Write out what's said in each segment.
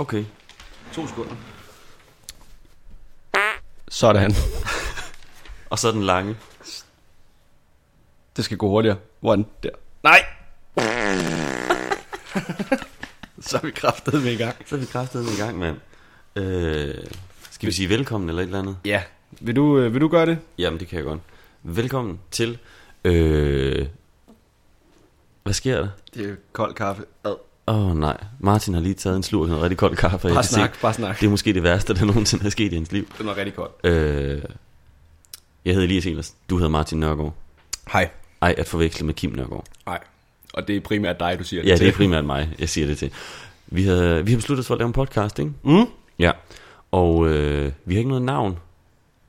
Okay. To sekunder. Sådan. Og så den lange. Det skal gå hurtigere. One, der. Nej! Så er vi kraftet med i gang. Så er vi kraftet i gang, mand. Øh, skal vi sige velkommen eller et eller andet? Ja. Vil du, øh, vil du gøre det? Jamen, det kan jeg godt. Velkommen til... Øh, hvad sker der? Det er kold kaffe. Ad. Åh oh, nej, Martin har lige taget en slurk af noget rigtig kold kaffe. Bare kan se, snak, bare snak. Det er måske det værste, der nogensinde er sket i hans liv. Den var rigtig kold. Øh, jeg hedder Elias Elers. Du hedder Martin Nørgaard. Hej. Ej, at forveksle med Kim Nørgaard. Nej. Og det er primært dig, du siger det Ja, til. det er primært mig, jeg siger det til. Vi har, vi har besluttet os for at lave en podcast, ikke? Mm? Ja. Og øh, vi har ikke noget navn.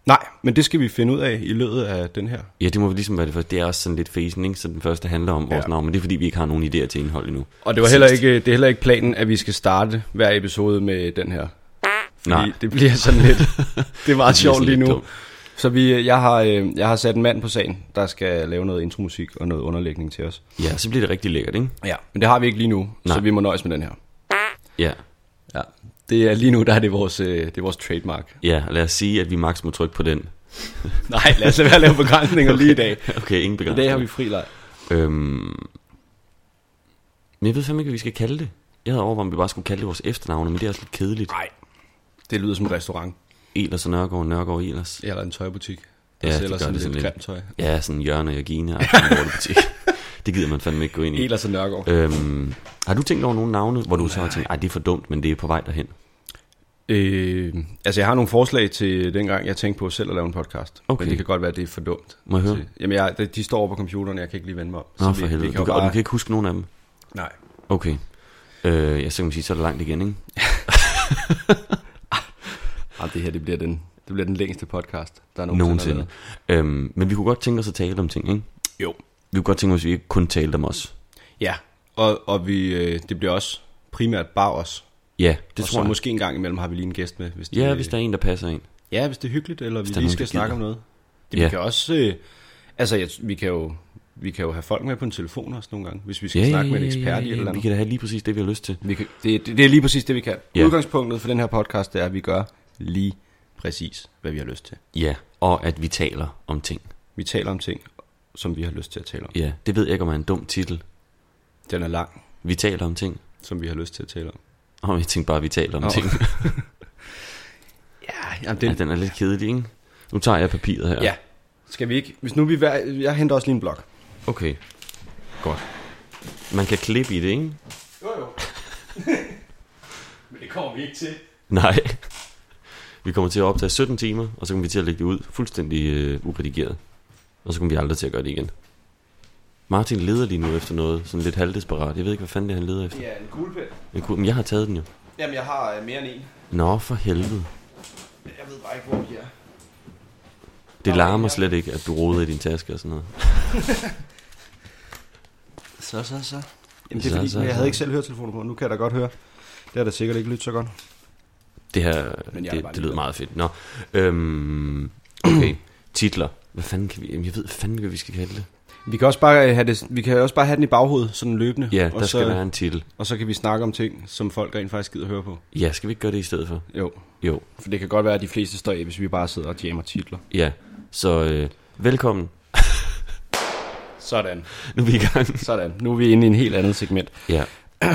Nej, men det skal vi finde ud af i løbet af den her. Ja, det må vi ligesom være det første. Det er også sådan lidt facing, ikke? Så den første handler om vores Ja. navn, men det er fordi, vi ikke har nogen idéer til indhold endnu. Og det var heller ikke, det er heller ikke planen, at vi skal starte hver episode med den her. Fordi Nej. det bliver sådan lidt, det er meget sjovt lige nu. Så vi, jeg, har, øh, jeg har sat en mand på sagen, der skal lave noget intromusik og noget underlægning til os. Ja, så bliver det rigtig lækkert, ikke? Ja, men det har vi ikke lige nu, Nej. så vi må nøjes med den her. Ja. Det er lige nu, der er det vores, øh, det er vores trademark. Ja, lad os sige, at vi maks må trykke på den. Nej, lad os lade være at lave begrænsninger lige i dag. Okay, ingen I begrænsning. dag har vi fri leg. Øhm, men jeg ved fandme ikke, hvad vi skal kalde det. Jeg havde overvejet, om vi bare skulle kalde det vores efternavne, men det er også lidt kedeligt. Nej, det lyder som en restaurant Elers og Nørgaard, Nørgaard og Elers. eller en tøjbutik, der Ja, sælger sådan det lidt sådan lidt. grimt tøj. Ja, sådan Jørgen og Jørgine og butik. det gider man fandme ikke gå ind i. Elers og Nørgaard. Øhm, har du tænkt over nogle navne, hvor du så har tænkt, ej, det er for dumt, men det er på vej derhen? Øh, altså jeg har nogle forslag til dengang, jeg tænkte på selv at lave en podcast. Okay. Men det kan godt være, at det er for dumt. Må jeg høre? Så- Jamen jeg, de- står over på computeren, jeg kan ikke lige vende mig om. Nå, for vi, helvede. Vi kan Du, kan, og du bare... kan ikke huske nogen af dem? Nej. Okay. Øh, jeg så kan man sige, så er det langt igen, ikke? Jamen, det her det bliver, den, det bliver den længste podcast, der nogensinde, Nogensinde. været. Øhm, men vi kunne godt tænke os at tale om ting, ikke? Jo. Vi kunne godt tænke os, at vi ikke kun talte om os. Ja, og, og vi, øh, det bliver også primært bare os. Ja, det og tror så jeg. måske en gang imellem har vi lige en gæst med. Hvis det, Ja, hvis der er en, der passer ind. ja, hvis det er hyggeligt, eller vi der er lige nogen, skal snakke om noget. Det, Ja. Vi kan også... Øh, altså, jeg, vi, kan jo, vi kan jo have folk med på en telefon også nogle gange, hvis vi skal Ja, ja, snakke med en ja, ekspert ja, i et ja, eller Vi andet. kan da have lige præcis det, vi har lyst til. Vi kan, det, det, det er lige præcis det, vi kan. Ja. Ja. Udgangspunktet for den her podcast, det er, at vi gør lige præcis, hvad vi har lyst til. Ja, og at vi taler om ting. Vi taler om ting, som vi har lyst til at tale om. Ja, det ved jeg ikke, om er en dum titel. Den er lang, Vi taler om ting. som vi har lyst til at tale om. Og jeg tænkte bare, at vi taler om Nå. ting. Ja, jamen, Ja, den, den er lidt kedelig, ikke? Nu tager jeg papiret her. ja. Skal vi ikke? Hvis nu vi hver, jeg henter også lige en blok. Okay, godt. Man kan klippe i det, ikke? Jo, jo. Men det kommer vi ikke til. Nej. Vi kommer til at optage 17 timer, og så kommer vi til at lægge det ud fuldstændig øh, uredigeret. Og så kommer vi aldrig til at gøre det igen. Martin leder lige nu efter noget, sådan lidt halvdesperat. Jeg ved ikke, hvad fanden det er, han leder efter. Det er en kuglepen. Men, kunne- men jeg har taget den jo. Jamen, jeg har øh, mere end en. Nå, for helvede. Jeg ved bare ikke, hvor de er. Det Nå, larmer ja. slet ikke, at du roder i din taske og sådan noget. Så, så, så. Jamen, det er Så, fordi, så, jeg så. havde ikke selv høretelefoner på. Nu kan jeg da godt høre. Det har da sikkert ikke lyttet så godt. Det her, Men jeg er det, det lyder meget fedt. Nå, øhm, okay. Titler. Hvad fanden kan vi, jamen, jeg ved fandme ikke, hvad vi skal kalde det. Vi kan også bare øh, have, det, vi kan også bare have den i baghovedet, sådan løbende. Ja, der og, skal så, være en titel. og så kan vi snakke om ting, som folk rent faktisk gider høre på. Ja, skal vi ikke gøre det i stedet for? Jo, Jo, for det kan godt være, at de fleste står af, hvis vi bare sidder og jammer titler. ja. Så øh, velkommen. Sådan. Nu er vi i gang. Sådan. Nu er vi inde i en helt andet segment. Ja.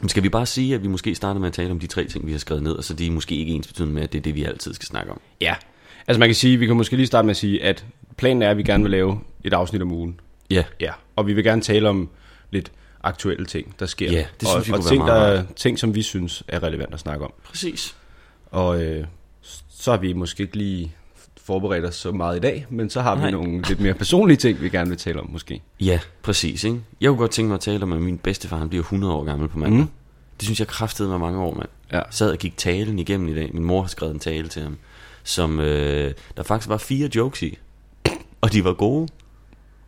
Men skal vi bare sige, at vi måske starter med at tale om de tre ting, vi har skrevet ned, og så de er måske ikke ens betydende med, at det er det, vi altid skal snakke om. Ja. Altså man kan sige, vi kan måske lige starte med at sige, at planen er, at vi gerne vil lave et afsnit om ugen. Ja, Ja. Og vi vil gerne tale om lidt aktuelle ting, der sker. Ja, det og, synes vi og kunne ting, være meget der, ting, som vi synes er relevant at snakke om. præcis. Og øh, så har vi måske ikke lige forberedt os så meget i dag, men så har Nej. vi nogle lidt mere personlige ting, vi gerne vil tale om måske. Ja, præcis. Ikke? Jeg kunne godt tænke mig at tale om, at min bedstefar han bliver 100 år gammel på mandag. Mm. Det synes jeg kraftede mig mange år, mand. Ja. sad og gik talen igennem i dag. Min mor har skrevet en tale til ham, som øh, der faktisk var fire jokes i. Og de var gode.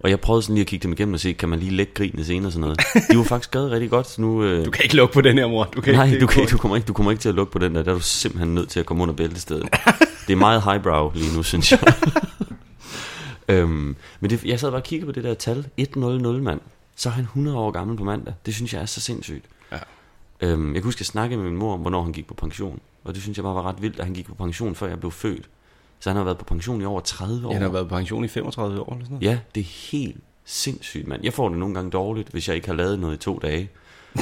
Og jeg prøvede sådan lige at kigge dem igennem og se, kan man lige lægge grinene senere og sådan noget. De var faktisk skrevet rigtig godt, så nu... Øh, Du kan ikke lukke på den her, mor. Du kan nej, ikke, du, kan, ikke- du, kommer ikke, du kommer ikke til at lukke på den der. Der er du simpelthen nødt til at komme under bæltestedet. Det er meget highbrow lige nu, synes jeg. øhm, men det, jeg sad bare og kiggede på det der tal. 100, mand. Så er han 100 år gammel på mandag. Det synes jeg er så sindssygt. Ja. Øhm, jeg kan huske, at jeg snakkede med min mor om, hvornår han gik på pension. Og det synes jeg bare var ret vildt, at han gik på pension, før jeg blev født. Så han har været på pension i over 30 år. Han har været på pension i 35 år eller sådan noget. Ja, det er helt sindssygt, mand. Jeg får det nogle gange dårligt, hvis jeg ikke har lavet noget i to dage.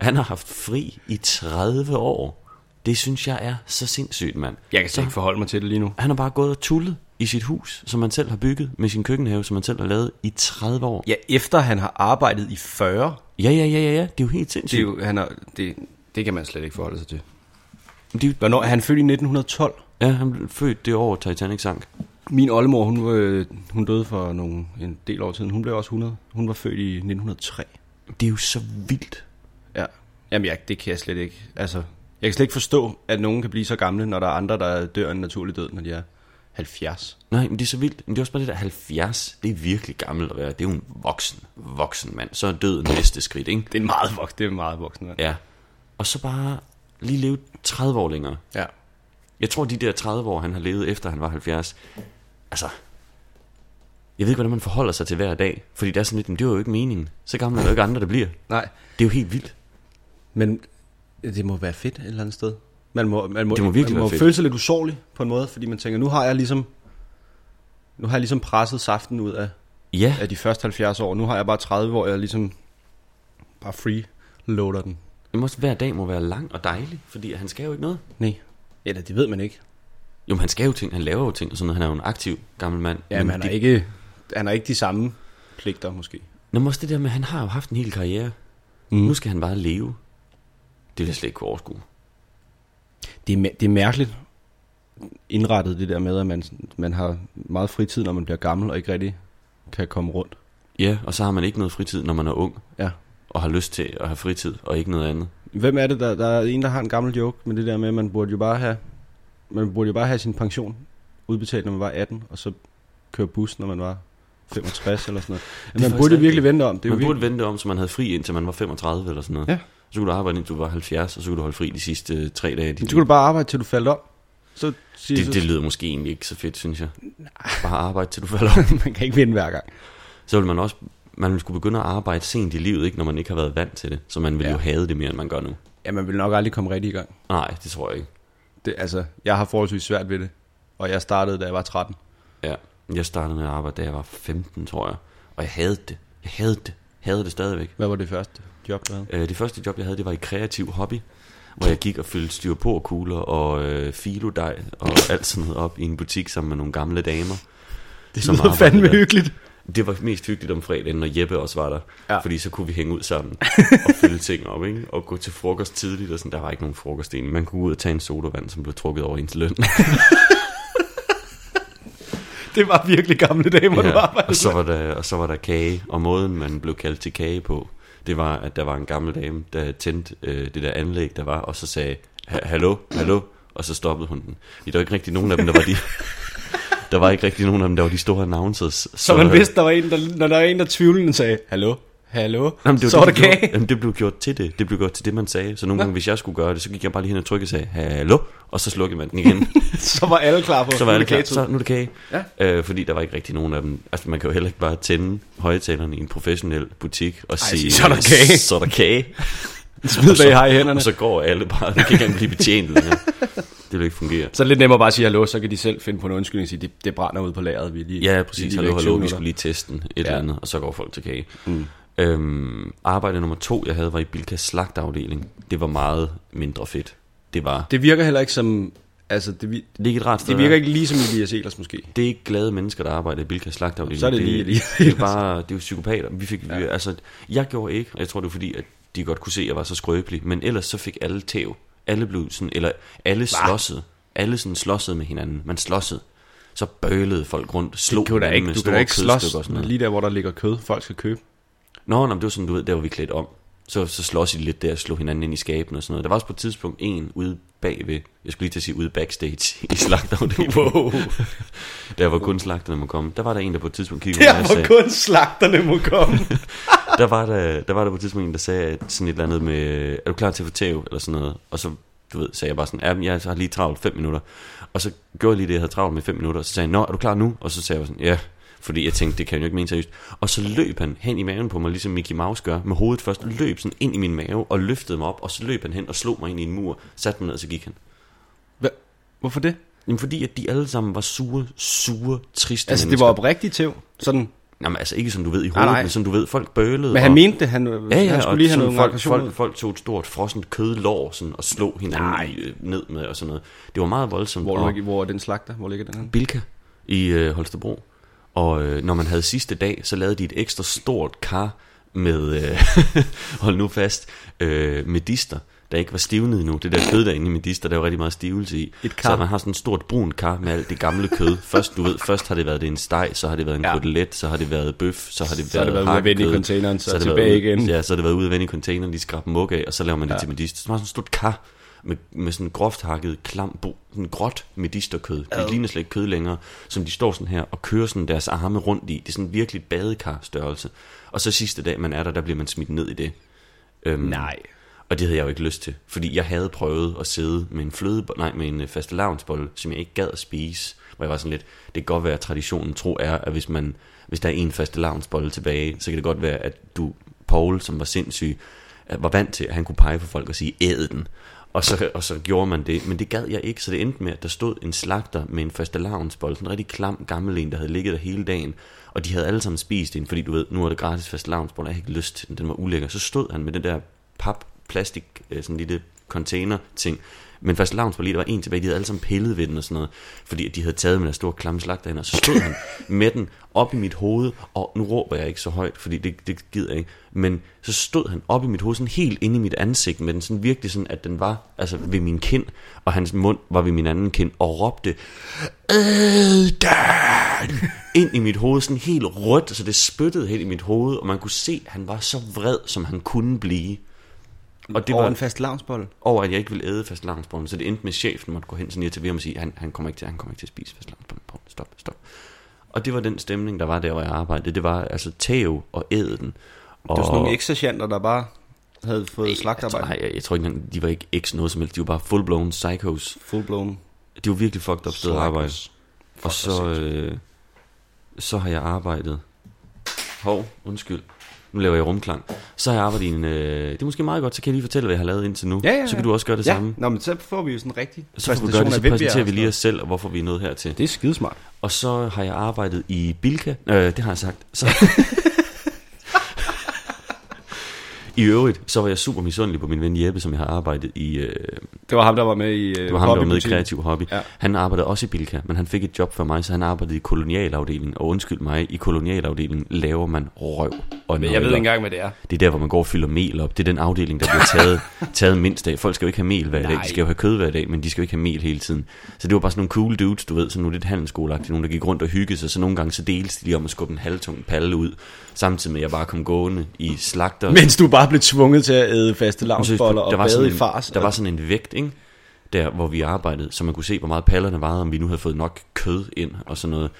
Han har haft fri i 30 år. Det synes jeg er så sindssygt, mand. Jeg kan slet ikke forholde mig til det lige nu. Han har bare gået og tullet i sit hus, som han selv har bygget, med sin køkkenhave, som han selv har lavet i 30 år. Ja, efter han har arbejdet i 40, Ja, ja, ja, ja, ja. Det er jo helt det, er sindssygt. jo, han har, det, det kan man slet ikke forholde sig til. Jo- Hvornår er han født i 1912? Ja, han blev født det år, Titanic sank. Min oldemor, hun, øh, hun døde for nogle, en del år siden. Hun blev også 100. Hun var født i 1903. Det er jo så vildt. Ja. Jamen, jeg, det kan jeg slet ikke. Altså, jeg kan slet ikke forstå, at nogen kan blive så gamle, når der er andre, der dør en naturlig død, når de er 70. Nej, men det er så vildt. Men det er også bare det der 70. Det er virkelig gammelt at være. Det er jo en voksen, voksen mand. Så er død næste skridt, ikke? Det er en meget voksen, det er en meget voksen mand. Ja. Og så bare lige leve 30 år længere. Ja. Jeg tror, de der 30 år, han har levet efter han var 70, altså... Jeg ved ikke, hvordan man forholder sig til hver dag. Fordi det er sådan lidt, men det var jo ikke meningen. Så gammel er der jo ikke andre, der bliver. Nej, Det er jo helt vildt. men det må være fedt et eller andet sted. Man må, man må, Det må virkelig man må være fedt. føle sig lidt usårlig på en måde, fordi man tænker, nu har jeg ligesom, nu har jeg ligesom presset saften ud af, Ja, af de første 70 år. Nu har jeg bare 30, hvor jeg ligesom bare freeloader den. Det må hver dag må være lang og dejlig, fordi han skal jo ikke noget. Nej. Eller det ved man ikke. Jo, men han skal jo ting, han laver jo ting og sådan noget. Han er jo en aktiv gammel mand. Ja, men han har det, ikke, han har ikke de samme pligter måske. Nå, men også det der med, han har jo haft en hel karriere. Mm. Nu skal han bare leve. Det vil jeg slet ikke kunne overskue. Det er, det er mærkeligt indrettet det der med, at man, man har meget fritid, når man bliver gammel og ikke rigtig kan komme rundt. Ja, og så har man ikke noget fritid, når man er ung, Ja. Og har lyst til at have fritid, og ikke noget andet. Hvem er det, der, der er en, der har en gammel joke med det der med, at man burde jo bare have, man burde jo bare have sin pension udbetalt, når man var 18, og så køre bus, når man var 65 eller sådan noget. Men man burde virkelig vente om. Det Man jo burde virkelig, vente om, så man havde fri indtil man var 35 eller sådan noget. Ja. Så kunne du arbejde indtil du var 70, og så kunne du holde fri de sidste øh, tre dage. så skulle du bare arbejde, til du faldt om. Så, siger, det, så, det lyder måske egentlig ikke så fedt, synes jeg. Bare arbejde til du falder om. man kan ikke vinde hver gang. Så vil man også man skulle begynde at arbejde sent i livet, ikke, når man ikke har været vant til det. Så man vil Ja. jo have det mere, end man gør nu. Ja, man vil nok aldrig komme rigtig i gang. Nej, det tror jeg ikke. Det, altså, jeg har forholdsvis svært ved det. Og jeg startede, da jeg var 13. Ja, jeg startede med at arbejde, da jeg var 15, tror jeg. Og jeg havde det. Jeg havde det. Jeg havde det stadigvæk. Hvad var det første job, du havde? Øh, det første job, jeg havde, det var i kreativ hobby. Hvor jeg gik og fyldte styroporkugler og øh, filodej og alt sådan noget op i en butik sammen med nogle gamle damer. Det som lyder arbejdede fandme der. hyggeligt. Det var mest hyggeligt om fredagen, når Jeppe også var der. Ja. Fordi så kunne vi hænge ud sammen og fylde ting op, ikke? Og gå til frokost tidligt, og sådan. Der var ikke nogen frokost egentlig. Man kunne gå ud og tage en sodavand, som blev trukket over ens løn. Det var virkelig gamle dage, hvor ja, du arbejdede. og, så var der, og så var der kage, og måden man blev kaldt til kage på, det var, at der var en gammel dame, der tændte øh, det der anlæg, der var, og så sagde, "Ha- hallo, hallo, og så stoppede hun den. Der var ikke rigtig nogen af dem, der var de... Der var ikke rigtig nogen af dem, der var de store announcers. Så, Så man vidste, der var en, der, når der var en, der tvivlende sagde, hallo, hallo, Jamen, det så var der det, de gjorde. kage. Jamen, det blev gjort til det. Det blev gjort til det, man sagde. Så nogle gange, hvis jeg skulle gøre det, så gik jeg bare lige hen og trykkede og sagde, hallo, og så slukkede man den igen. så var alle klar på så var alle klar. Så nu er det kage. Ja. Øh, fordi der var ikke rigtig nogen af dem. Altså, man kan jo heller ikke bare tænde højtalerne i en professionel butik og Ej, sige, "Så er der kage." Så er der kage. Smid Og så- hvad I har i hænderne. Og så går alle bare. Det kan ikke engang blive betjent længere. Det vil ikke fungere. Så er det lidt nemmere bare at sige hallo, så kan de selv finde på en undskyldning og sige, det, det brænder ud på lageret. Vi lige, Ja, vi præcis. lige Hallo, hallo, 20 vi skulle lige teste den, et Ja. eller andet, og så går folk til kage. Mm. Øhm, arbejde nummer to, jeg havde, var i Bilkas slagtafdeling. Det var meget mindre fedt. Det var... Det virker heller ikke som, altså det, vi- Det er ikke et rart sted det virker ikke lige som Elias Elers måske. Det er ikke glade mennesker, der arbejder i Bilkas slagtafdeling. Så er det lige det, lige- det er bare, det er jo psykopater. Vi fik, Ja. ja. altså, jeg gjorde ikke, og jeg tror det var fordi, at de godt kunne se, at jeg var så skrøbelig, men ellers så fik alle tæv. Alle blev sådan, eller alle slåssede. Alle sådan slåssede med hinanden. Man slåssede. Så bølede folk rundt, slog Det kan du da hinanden ikke, med du kan store da ikke slås og sådan noget. lige der, hvor der ligger kød, folk skal købe. Nå, nå, det var sådan, du ved, der var vi klædt om. Så, så slås I lidt der og slog hinanden ind i skabene og sådan noget. Der var også på et tidspunkt en ude bagved, jeg skulle lige til at sige ude backstage i slagtafdelingen. Wow. Der var kun slagterne må komme. Der var der en, der på et tidspunkt kiggede Der mig og hvor sagde, kun slagterne må komme. der var der, der var der på et tidspunkt en, der sagde sådan et eller andet med, er du klar til at få tæv, eller sådan noget. Og så, du ved, sagde jeg bare sådan, ja, jeg har lige travlt fem minutter. Og så gjorde jeg lige det, jeg havde travlt med fem minutter, og så sagde jeg, nå, er du klar nu? Og så sagde jeg sådan, ja, Fordi jeg tænkte, det kan jeg jo ikke mene seriøst. Og så løb han hen i maven på mig, ligesom Mickey Mouse gør, med hovedet først, løb sådan ind i min mave, og løftede mig op, og så løb han hen og slog mig ind i en mur, satte mig ned, og så gik han. Hva? Hvorfor det? Jamen fordi, at de alle sammen var sure, sure, triste Altså, det mennesker. var oprigtigt tæv. Sådan. Jamen altså ikke som du ved i Nej, hovedet, nej. men som du ved, folk bølede. Men han og, mente det, han, Ja, han ja, skulle og lige have noget folk, folk, folk tog et stort frossent kødlår sådan, og slog hinanden Nej. øh, ned med og sådan noget. Det var meget voldsomt. Hvor, og hvor er den slagter? Hvor ligger den her? Bilka i øh, Holstebro. Og øh, når man havde sidste dag, så lavede de et ekstra stort kar med, øh, hold nu fast, øh, medister, der ikke var stivnet endnu. Det der kød derinde i medister, der var rigtig meget stivelse i. Et kar. Så man har sådan et stort brun kar med alt det gamle kød. Først, du ved, først har det været det en steg, så har det været en Ja. kotelet, så har det været bøf, så har det Så været det været ude at vende i containeren, så det tilbage været, igen. Ja, så har det været ude at vende i containeren, de skrabte mug af, og så laver man det Ja. til medister. Så man har sådan et stort kar med, med sådan groft hakket klam, bo, sådan gråt medisterkød. Det ligner slet ikke kød længere, som de står sådan her og kører sådan deres arme rundt i. Det er sådan virkelig badekar størrelse. Og så sidste dag, man er der, der bliver man smidt ned i det. Øhm, Nej. Og det havde jeg jo ikke lyst til, fordi jeg havde prøvet at sidde med en fløde, nej, med en øh, faste lavnsbolle, som jeg ikke gad at spise. Hvor jeg var sådan lidt, det kan godt være, at traditionen tro er, at hvis, man, hvis der er en faste lavnsbolle tilbage, så kan det godt være, at du, Paul, som var sindssyg, var vant til, at han kunne pege på folk og sige, æd den. Og så, og så gjorde man det, men det gad jeg ikke, så det endte med, at der stod en slagter med en faste sådan en rigtig klam gammel en, der havde ligget der hele dagen, og de havde alle sammen spist den, fordi du ved, nu er det gratis faste og jeg havde ikke lyst til den, den var ulækker. Så stod han med den der pap, plastik, øh, sådan en lille container ting, men først lavns lige, der var en tilbage, de havde alle sammen pillet ved den og sådan noget, fordi de havde taget med der store klamme slagter ind, og så stod han med den op i mit hoved, og nu råber jeg ikke så højt, fordi det, det gider jeg ikke, men så stod han op i mit hoved, sådan helt inde i mit ansigt, med den sådan virkelig sådan, at den var altså ved min kind, og hans mund var ved min anden kind, og råbte, Ædan! ind i mit hoved, sådan helt rødt, så det spyttede helt i mit hoved, og man kunne se, at han var så vred, som han kunne blive. Og det Over var en fast lavnsbold. over, at jeg ikke ville æde fast så det endte med, at chefen måtte gå hen sådan til ham og sige, han, han, kommer ikke til, han kommer ikke til at spise fast Stop, stop. Og det var den stemning, der var der, hvor jeg arbejdede. Det var altså tæv og æde den. Og, Det var sådan nogle eksercenter, der bare havde fået jeg, slagtarbejde. nej, jeg, jeg, tror ikke, de var ikke eks noget som helst. De var bare full-blown psychos. Full blown. De var virkelig fucked up sted at arbejde. Slackers. Og så, øh, så har jeg arbejdet... Hov, undskyld. Nu laver jeg rumklang. Så har jeg arbejdet i en... Øh, det er måske meget godt, så kan jeg lige fortælle, hvad jeg har lavet indtil nu. Ja, ja, ja. Så kan du også gøre det Ja, samme. Nå, men så får vi jo sådan en rigtig Så får vi gøre det, så præsenterer vi lige os selv, og hvorfor vi er nået hertil. Det er skidesmart. Og så har jeg arbejdet i Bilka. Øh, det har jeg sagt. Så... I øvrigt, så var jeg super misundelig på min ven Jeppe, som jeg har arbejdet i... Øh, Det var ham, der var med i det var ham, der var med i Kreativ Hobby. Ja. Han arbejdede også i Bilka, men han fik et job for mig, så han arbejdede i kolonialafdelingen. Og undskyld mig, i kolonialafdelingen laver man røv og Men jeg ved ikke engang, hvad det er. Det er der, hvor man går og fylder mel op. Det er den afdeling, der bliver taget, taget mindst af. Folk skal jo ikke have mel hver dag. Nej. De skal jo have kød hver dag, men de skal jo ikke have mel hele tiden. Så det var bare sådan nogle cool dudes, du ved, sådan nogle lidt handelsskoleagtige, nogle der gik rundt og hyggede sig. Så nogle gange så deles de om at skubbe en halvtung palle ud, samtidig med at jeg bare kom gående i slagter. Mens du bare blev tvunget til at æde faste lavnsboller og bade i fars. Der var sådan en vægt, ikke? Der, hvor vi arbejdede, så man kunne se, hvor meget pallerne vejede, om vi nu havde fået nok kød ind og sådan noget.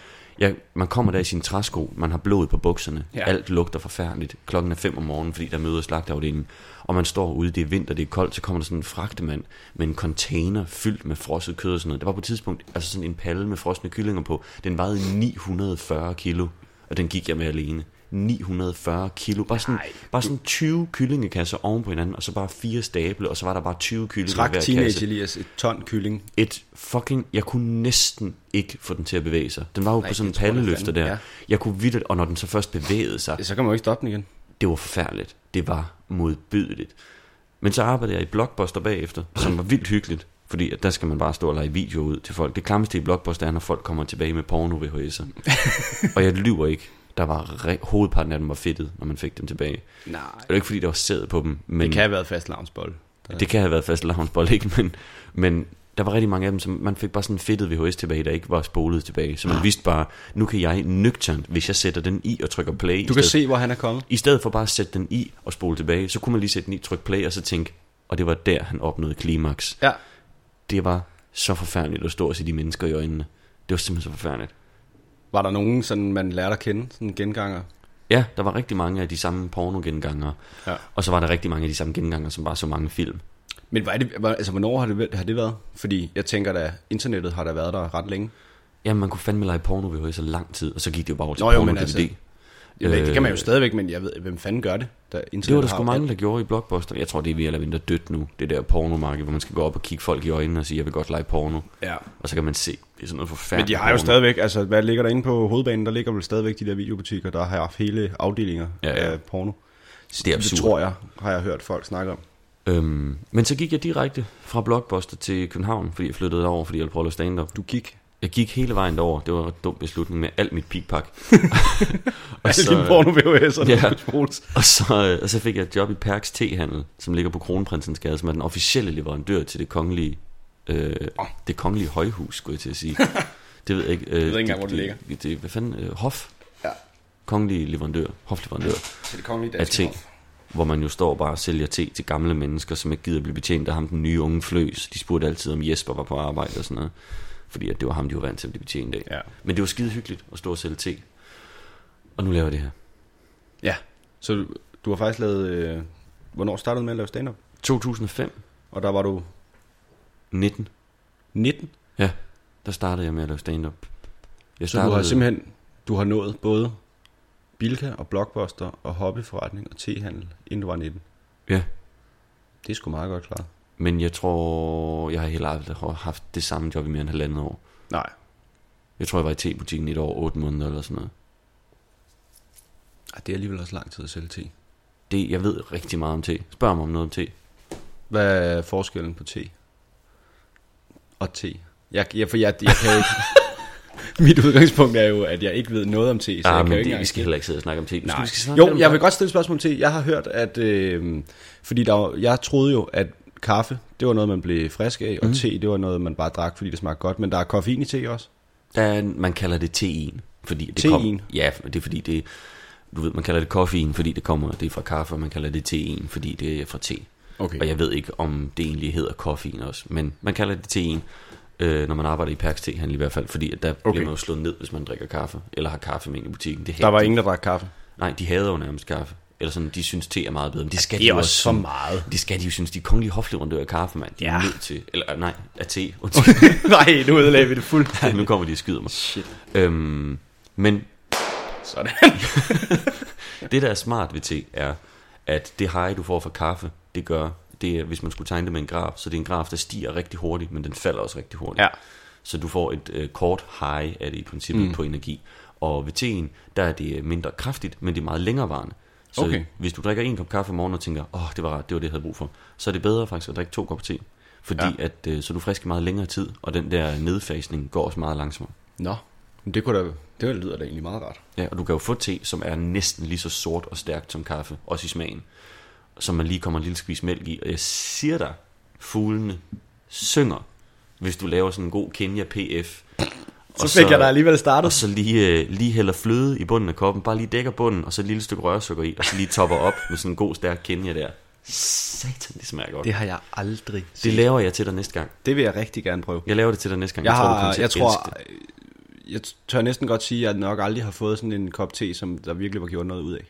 Ja, man kommer der i sin træsko, man har blod på bukserne, Ja. alt lugter forfærdeligt. Klokken er fem om morgenen, fordi der møder slagtafdelingen, og man står ude, det er vinter, det er koldt, så kommer der sådan en fragtemand med en container fyldt med frosset kød og sådan noget. Der var på et tidspunkt altså sådan en palle med frosne kyllinger på, den vejede 940 kilo, og den gik jeg med alene. 940 kilo. Bare sådan, Nej. bare sådan 20 kyllingekasser oven på hinanden, og så bare fire stable, og så var der bare 20 kyllinger Trak hver teenage kasse. Elias et ton kylling. Et fucking... Jeg kunne næsten ikke få den til at bevæge sig. Den var jo Nej, på sådan en palleløfter der. ja. Jeg kunne vidt, og når den så først bevægede sig, Så kan man jo ikke stoppe den igen. det var forfærdeligt. Det var modbydeligt. Men så arbejdede jeg i Blockbuster bagefter, som var vildt hyggeligt. Fordi at der skal man bare stå og lege video ud til folk. Det klammeste i Blockbuster er, når folk kommer tilbage med porno VHS'er. og jeg lyver ikke. Der var re- hovedparten af dem var fedtet, når man fik dem tilbage. Nej. Det var ikke fordi, der var sæd på dem. Men Det kan have været fast lavnsbold. det kan have været fast lavnsbold, ikke? Men, men der var rigtig mange af dem, som man fik bare sådan fedtet VHS tilbage, der ikke var spolet tilbage. Så man vidste bare, nu kan jeg nøgternt, hvis jeg sætter den i og trykker play, Du kan stedet, se, hvor han er kommet. i stedet for bare at sætte den i og spole tilbage, så kunne man lige sætte den i, trykke play og så tænke, og det var der, han opnåede klimaks. Ja. Det var så forfærdeligt at stå og se de mennesker i øjnene. Det var simpelthen så forfærdeligt. Var der nogen, sådan, man lærte at kende? Sådan en genganger? Ja, der var rigtig mange af de samme porno-gengangere. Ja. Og så var der rigtig mange af de samme gengangere, som bare så mange film. Men hvad er det, altså, hvornår har det, har det været? Fordi jeg tænker da, internettet har da været der ret længe. Jamen, man kunne fandme lege porno ved i så lang tid, og så gik det jo bare over til Nå jo, porno men altså, Jeg ved, det kan man jo Øh, stadigvæk, men jeg ved, hvem fanden gør det? Der Det var der sgu mange, der gjorde i Blockbuster. Jeg tror, det er ved at vinde dødt nu. Det der pornomarked, hvor man skal gå op og kigge folk i øjnene og sige, jeg vil godt lege porno. Ja. Og så kan man se, det er sådan noget Men forfærdeligt. de har jo porno. stadigvæk, altså hvad ligger der inde på hovedbanen? Der ligger vel stadigvæk de der videobutikker, der har haft hele afdelinger Ja, ja. af porno. Det er absurd. Det tror jeg, har jeg hørt folk snakke om. Øhm, men så gik jeg direkte fra Blockbuster til København, fordi jeg flyttede derover, fordi jeg ville prøve at stand-up. Du gik. Jeg gik hele vejen derover. Det var en dum beslutning med alt mit peakpack. og, Altså dine porno VHS'er, Ja. og, så, og så fik jeg et job i Perks Tehandel, som ligger på Kronprinsens Gade, som er den officielle leverandør til det kongelige, øh, det kongelige højhus, skulle jeg til at sige. Det ved jeg ikke. Øh, ikke engang, hvor det ligger. Det, det, hvad fanden? Øh, Hof? Ja. Kongelig leverandør. Hofleverandør. Til det kongelige af te. Hvor man jo står bare og sælger te til gamle mennesker, som ikke gider blive betjent af ham, den nye unge fløs. De spurgte altid, om Jesper var på arbejde og sådan noget. Fordi at det var ham, de var vant til at blive betjent af. Ja. Men det var skide hyggeligt at stå og sælge te. Og nu laver jeg det her. ja. Så du, du har faktisk lavet... Øh, hvornår startede du med at lave stand-up? 2005, Og der var du 19, 19. ja, der startede jeg med at lave stand-up. Jeg Så du har simpelthen du har nået både Bilka og Blockbuster og hobbyforretning og tehandel, inden du var 19. Ja, Det er sgu meget godt klaret. Men jeg tror, jeg har heller aldrig haft det samme job i mere end halvandet år. Nej. Jeg tror, jeg var i te-butikken i et år, 8 måneder eller sådan noget. Ej, det er alligevel også lang tid at sælge te. Det, jeg ved rigtig meget om te. Spørg mig om noget om te. Hvad er forskellen på te og te? Jeg, jeg, for jeg, jeg kan jo ikke... Mit udgangspunkt er jo, at jeg ikke ved noget om te, så Ah, jeg kan men jo det, ikke vi skal heller ikke sidde og snakke om te. Nej. Vi skal snakke Jo, om jeg vil godt stille et spørgsmål til. Jeg har hørt, at... Øh, fordi der jeg troede jo, at kaffe, det var noget, man blev frisk af, og Mhm. te, det var noget, man bare drak, fordi det smagte godt. Men der er koffein i te også. Der er, man kalder det tein, fordi det Tein? Kom, ja, det er fordi det, du ved, man kalder det koffein, fordi det kommer, det er fra kaffe, og man kalder det tein, fordi det er fra te. Okay. Og jeg ved ikke, om det egentlig hedder koffein også, men man kalder det tein, øh, når man arbejder i Perks Tehandel i hvert fald, fordi at der okay. Bliver man jo slået ned, hvis man drikker kaffe, eller har kaffe med ind i butikken. Det Der var ingen, der drak kaffe. Nej, de hader jo nærmest kaffe. Eller sådan, de synes te er meget bedre, men det skal Det er de også så sådan- meget. Det skal de jo synes, de er kongelige hofleverandører af kaffe, mand. De er Ja. nødt til, eller nej, af te. Nej, nu ødelagde vi det fuldt. Nej, nu kommer de og skyder mig. Shit. Øhm, men Sådan. det, der er smart ved te, er, at det high, du får fra kaffe, det gør, det er, hvis man skulle tegne det med en graf, så det er en graf, der stiger rigtig hurtigt, men den falder også rigtig hurtigt. Ja. Så du får et øh, kort high af det i princippet mm. på energi. Og ved teen, der er det mindre kraftigt, men det er meget længerevarende. Så Okay. hvis du drikker en kop kaffe om morgenen og tænker, åh, oh, det var rart, det var det, jeg havde brug for, så er det bedre faktisk at drikke to kopper te. Fordi Ja. at, øh, så er du frisk i meget længere tid, og den der nedfasning går også meget langsommere. Nå, men det, kunne da, det lyder da egentlig meget rart. Ja, og du kan jo få te, som er næsten lige så sort og stærkt som kaffe, også i smagen, som man lige kommer en lille skvis mælk i. Og jeg siger dig, fuglene synger, hvis du laver sådan en god Kenya PF. Så fik jeg da alligevel startet. Og så lige, øh, lige hælder fløde i bunden af koppen, bare lige dækker bunden, og så et lille stykke rørsukker i, og så lige topper op med sådan en god stærk Kenya der. Satan, det smager godt. Det har jeg aldrig set. det laver jeg til dig næste gang. det vil jeg rigtig gerne prøve. Jeg laver det til dig næste gang. Jeg, Jeg, tror, du har, kommer til jeg at tror, elske det. jeg tør næsten godt sige, at jeg nok aldrig har fået sådan en kop te, som der virkelig var gjort noget ud af.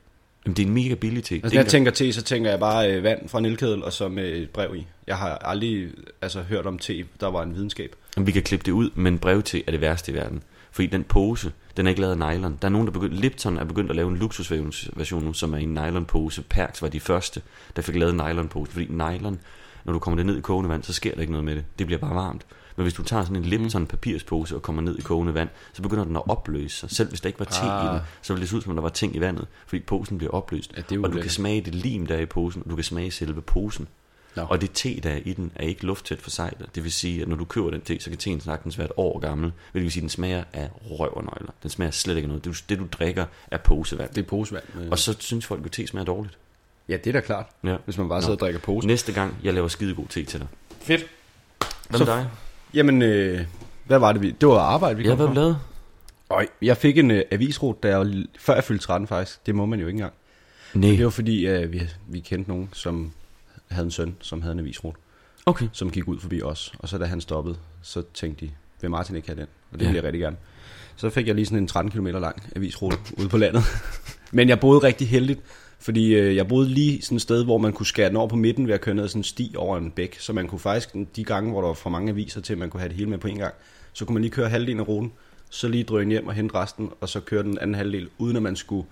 Jamen, det er en mega billig te. Altså, når jeg tænker te, så tænker jeg bare øh, vand fra en elkedel, og så med et brev i. Jeg har aldrig altså, hørt om te, der var en videnskab. Jamen, Vi kan klippe det ud, men brev til er det værste i verden. Fordi den pose, den er ikke lavet af nylon. Der er nogen, der begyndt, Lipton er begyndt at lave en luksusversion nu, som er en nylonpose. Perks var de første, der fik lavet en nylonpose. Fordi nylon, når du kommer det ned i kogende vand, så sker der ikke noget med det. Det bliver bare varmt. Men hvis du tager sådan en Lipton papirspose og kommer ned i kogende vand, så begynder den at opløse sig. Selv hvis der ikke var te Ah. i den, så vil det se ud som om der var ting i vandet, fordi posen bliver opløst. Ja, det og du kan smage det lim, der er i posen, og du kan smage selve posen. Nå. Og det te, der er i den, er ikke lufttæt forsejlet. Det vil sige, at når du køber den te, så kan teen sagtens være et år gammel. Hvilket vil sige, at den smager af røv og nøgler. Den smager slet ikke noget. Det, du- det du drikker er posevand. Det er posevand. Med... Og så synes folk, at te smager dårligt. Ja, det er da klart, Ja. hvis man bare Nå. sidder og drikker pose. Næste gang, jeg laver skidegod te til dig. Fedt. Hvad Så- med dig? Jamen, øh, hvad var det? Vi... Det var arbejde, vi Ja, kom hvad fra. har du lavet? Øj, jeg fik en øh, avisrute, da jeg var, l- før jeg fyldte 13 faktisk. Det må man jo ikke engang. Nej. Det var fordi, øh, vi, vi kendte nogen, som havde en søn, som havde en avisrute, Okay. som gik ud forbi os. Og så da han stoppede, så tænkte de, vil Martin ikke have den? Og det Ja. ville jeg rigtig gerne. Så fik jeg lige sådan en 13 km lang avisrute ude på landet. Men jeg boede rigtig heldigt, fordi øh, jeg boede lige sådan et sted, hvor man kunne skære den over på midten ved at køre ned ad sådan en sti over en bæk. Så man kunne faktisk, de gange, hvor der var for mange aviser til, at man kunne have det hele med på en gang, så kunne man lige køre halvdelen af ruten, så lige drøne hjem og hente resten, og så køre den anden halvdel, uden at man skulle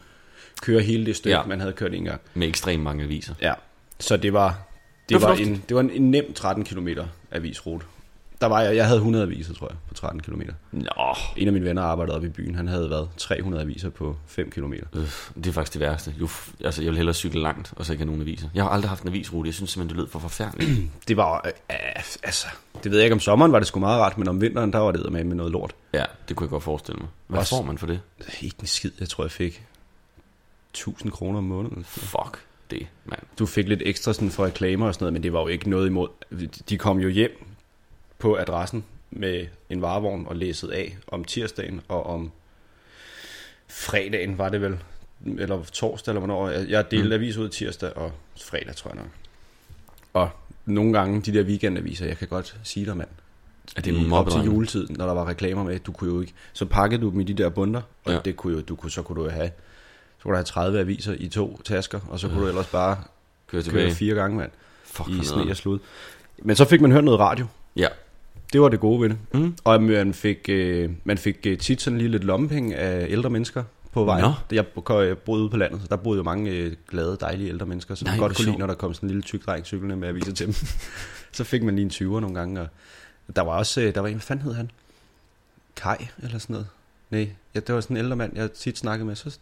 køre hele det stykke, Ja. man havde kørt en gang. Med ekstremt mange aviser. Ja, så det var, Det var det var, fornuftigt. en, det var en, en nem 13 km avisrute. Der var jeg, jeg havde 100 aviser, tror jeg, på 13 km. Nå, En af mine venner arbejdede oppe i byen, han havde været 300 aviser på 5 km. øh, det er faktisk det værste. Jo, altså, jeg vil hellere cykle langt, og så ikke have nogen aviser. Jeg har aldrig haft en avisrute. Jeg synes simpelthen, det lød for forfærdeligt. Det var, øh, øh, altså, det ved jeg ikke, om sommeren var det sgu meget rart, men om vinteren, der var det med med noget lort. ja, det kunne jeg godt forestille mig. Hvad Også- får man for det? Ikke en skid, jeg tror, jeg fik 1000 kroner om måneden. Fuck det, mand. Du fik lidt ekstra sådan for reklamer og sådan noget, men det var jo ikke noget imod. De kom jo hjem på adressen med en varevogn og læsset af om tirsdagen og om fredagen var det vel, eller torsdag eller hvornår. Jeg delte Mm. avis ud tirsdag og fredag, tror jeg nok. Og nogle gange de der weekendaviser, jeg kan godt sige dig, mand. Er det en op til mobbedreng? juletid, når der var reklamer med, du kunne jo ikke, så pakkede du dem i de der bunder, og Ja. ja. det kunne jo, du kunne, så kunne du jo have, så kunne du have 30 aviser i to tasker, og så kunne du ellers bare Køre køre tilbage. fire gange, mand, Fuck, i sne og slud. Men så fik man hørt noget radio. Ja. Det var det gode ved det. Mm. Og man fik, øh, man fik øh, tit sådan lige lidt lommepenge af ældre mennesker på vejen. Nå. Jeg, jeg boede ude på landet, så der boede jo mange øh, glade, dejlige ældre mennesker, som Nej, godt kunne lide, når der kom sådan en lille tyk dreng cyklende med aviser til dem. så fik man lige en 20'er nogle gange. Og der var også, øh, der var en, hvad fanden hed han? Kai eller sådan noget. Nej, ja, det var sådan en ældre mand, jeg tit snakkede med. Så,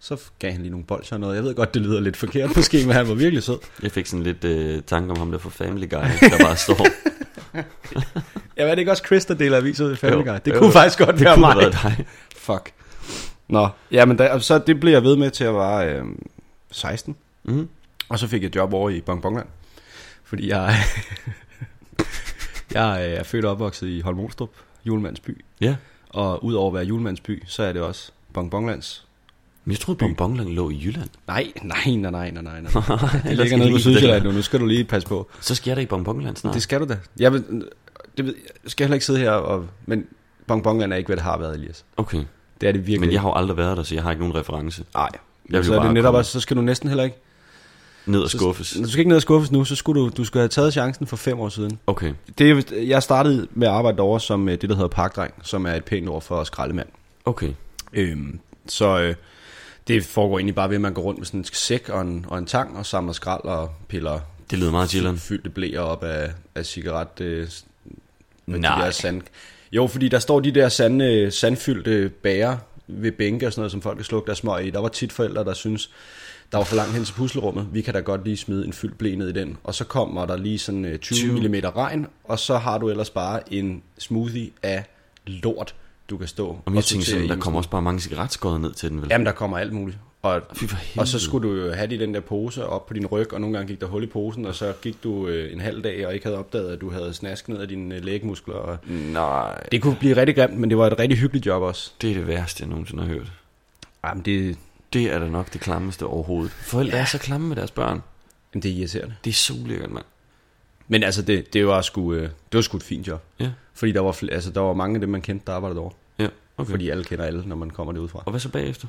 så gav han lige nogle bolcher og noget. Jeg ved godt, det lyder lidt forkert måske, men han var virkelig sød. Jeg fik sådan lidt øh, tanke om ham der fra Family Guy, der bare står. Ja, er det ikke også Chris, der deler aviser ud i Family Jo. Guy? Det Jo. kunne faktisk godt det være kunne mig. dig. Fuck. Nå, ja, men der, så det blev jeg ved med til at være øh, 16. Mm. Og så fik jeg job over i Bongbongland. Fordi jeg, jeg er født og opvokset i Holmolstrup, julemandsby. Ja. Og udover at være julemandsby, så er det også Bongbonglands. Men jeg troede, Bonbonland lå i Jylland. Nej, nej, nej, nej, nej, nej. Det ligger nede I på den nu. Nu skal du lige passe på. Så skal jeg da i Bonbonland snart. Det skal du da. Jeg, vil, det ved, jeg skal heller ikke sidde her og... Men Bongbongland er ikke, hvad det har været, Elias. Okay, Det er det virkelig. men jeg har jo aldrig været der, så jeg har ikke nogen reference. Nej. Jeg så er det netop også, så skal du næsten heller ikke ned og Så- skuffes. Du skal ikke ned og skuffes nu, så skulle du, du skulle have taget chancen for fem år siden. Okay, Det, jeg startede med at arbejde derovre som øh, det, der hedder parkdreng, som er et pænt ord for skraldemand. okay. Øhm, så øh, det foregår egentlig bare ved, at man går rundt med sådan en sæk og en, og en tang og samler skrald og piller Det lyder meget chilleren. fyldte blæer op af, af cigaret. Øh, Nej. De der sand... Jo, fordi der står de der sand, sandfyldte bager ved bænke og sådan noget, som folk kan slukke deres smøg i. Der var tit forældre, der synes, der var for langt hen til puslerummet. Vi kan da godt lige smide en fyldt blæ ned i den. Og så kommer der lige sådan øh, 20, 20. mm regn, og så har du ellers bare en smoothie af lort, du kan stå Og jeg sortere sådan, der kommer også bare mange cigaretskåder ned til den, vel? Jamen, der kommer alt muligt. Og, og så skulle du jo have det i den der pose op på din ryg, og nogle gange gik der hul i posen, og så gik du øh, en halv dag og ikke havde opdaget, at du havde snask ned af dine øh, lægmuskler. Og Nej, det kunne blive rigtig grimt, men det var et rigtig hyggeligt job også. det er det værste, jeg nogensinde har hørt. Jamen, det, Det er da nok det klammeste overhovedet. Forældre Ja. er så klamme med deres børn. jamen, det er irriterende. Det er så ulækkert, mand. Men altså, det, det, var sgu, øh, det var sgu et fint job. Ja, Fordi der var, fl- altså, der var mange af dem, man kendte, der arbejdede over. ja, okay. Fordi alle kender alle, når man kommer derudfra. Og hvad så bagefter?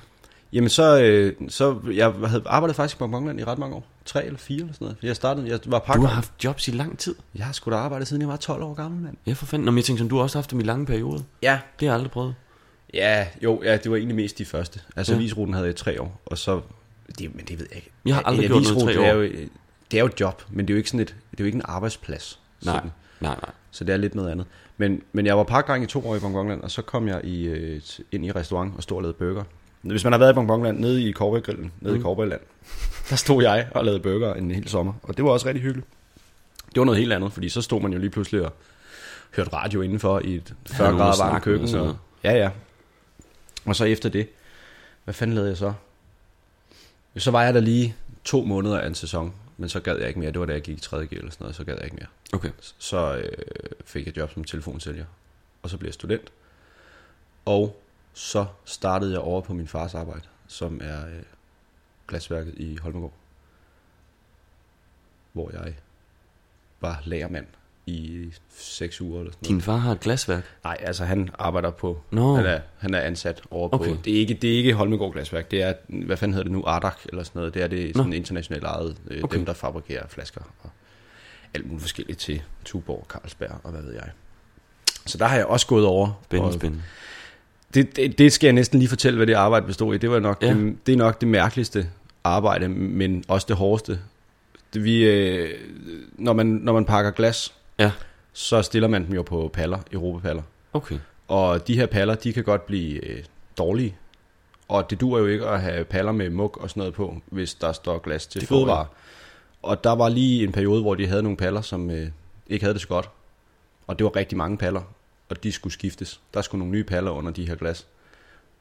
Jamen så, øh, så jeg havde arbejdet faktisk i Bonbonland i ret mange år. Tre eller fire eller sådan noget. Jeg startede, jeg var Du pakker. har haft jobs i lang tid. Jeg har sgu da arbejdet, siden jeg var 12 år gammel, mand. Ja, for fanden. Nå, men jeg tænkte sådan, du har også haft dem i lange perioder. Ja, Det har jeg aldrig prøvet. Ja, jo, ja, det var egentlig mest de første. Altså Ja. ja. avisruten havde jeg i tre år, og så... Det, men det ved jeg ikke. Jeg har aldrig En gjort noget i tre år. jo, det er jo et job, men det er jo ikke sådan et, det er jo ikke en arbejdsplads. Nej, Sådan. nej, nej. Så det er lidt noget andet. Men, men jeg var parkdreng i to år i Bongbongland, og så kom jeg i, øh, ind i restaurant og stod og lavede burger. Hvis man har været i Bongbongland, nede i Korbergrillen, nede Mm. i Korberland, der stod jeg og lavede burger en hel sommer, og det var også rigtig hyggeligt. Det var noget helt andet, fordi så stod man jo lige pludselig og hørte radio indenfor i et 40 nogen at grader varmt og køkken. sådan Og, noget. ja, ja. Og så efter det, hvad fanden lavede jeg så? Så var jeg der lige to måneder af en sæson, men så gad jeg ikke mere. Det var da jeg gik i 3. G eller sådan noget, så gad jeg ikke mere Okay. så øh, fik jeg job som telefonsælger, og så blev jeg student. Og så startede jeg over på min fars arbejde, som er øh, glasværket i Holmegård, hvor jeg var lagermand i seks uger eller sådan noget. Din far har et glasværk. Nej, altså han arbejder på, Nå, han, er, han er ansat over Okay. på, det er ikke, det er ikke Holmegård Glasværk, det er, hvad fanden hedder det nu, Ardak eller sådan noget, det er det sådan internationalt ejet, øh, Okay. dem der fabrikerer flasker og alt muligt forskelligt til Tuborg, Carlsberg og hvad ved jeg. Så der har jeg også gået over. spændende, og, spændende. Det, det, det skal jeg næsten lige fortælle, hvad det arbejde bestod i. Det, var nok ja. det, det er nok det mærkeligste arbejde, men også det hårdeste. Det, vi, øh, når, man, når man pakker glas, Ja. så stiller man dem jo på paller, europapaller. Okay. Og de her paller, de kan godt blive øh, dårlige. Og det dur jo ikke at have paller med mug og sådan noget på, hvis der står glas til fødevarer. Og der var lige en periode, hvor de havde nogle paller, som øh, ikke havde det så godt. Og det var rigtig mange paller, og de skulle skiftes. Der skulle nogle nye paller under de her glas.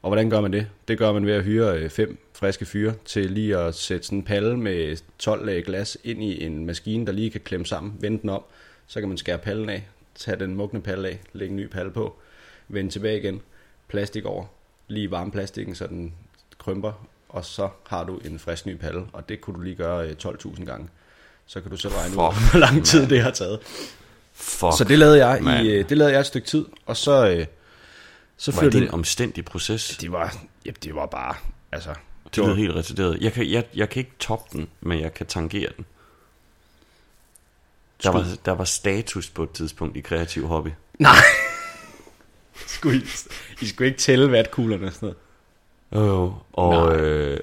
Og hvordan gør man det? Det gør man ved at hyre øh, fem friske fyre til lige at sætte sådan en palle med 12 lag glas ind i en maskine, der lige kan klemme sammen, vende den om. Så kan man skære pallen af, tage den mugne palle af, lægge en ny palle på, vende tilbage igen, plastik over, lige varme plastikken, så den krymper, og så har du en frisk ny palle, og det kunne du lige gøre øh, 12.000 gange. Så kan du selv regne ud, hvor lang tid det har taget. Fuck. Så det lavede jeg i øh, det lavede jeg et stykke tid, og så øh, så Var det en omstændig proces? det var ja, det var bare altså Det lyder helt retarderet. Jeg kan, jeg, jeg kan ikke toppe den, men jeg kan tangere den. Der var, der var status på et tidspunkt i kreativ hobby. Nej. skulle I, I skulle ikke tælle vatkuglerne og sådan noget. Oh, og Nej. øh,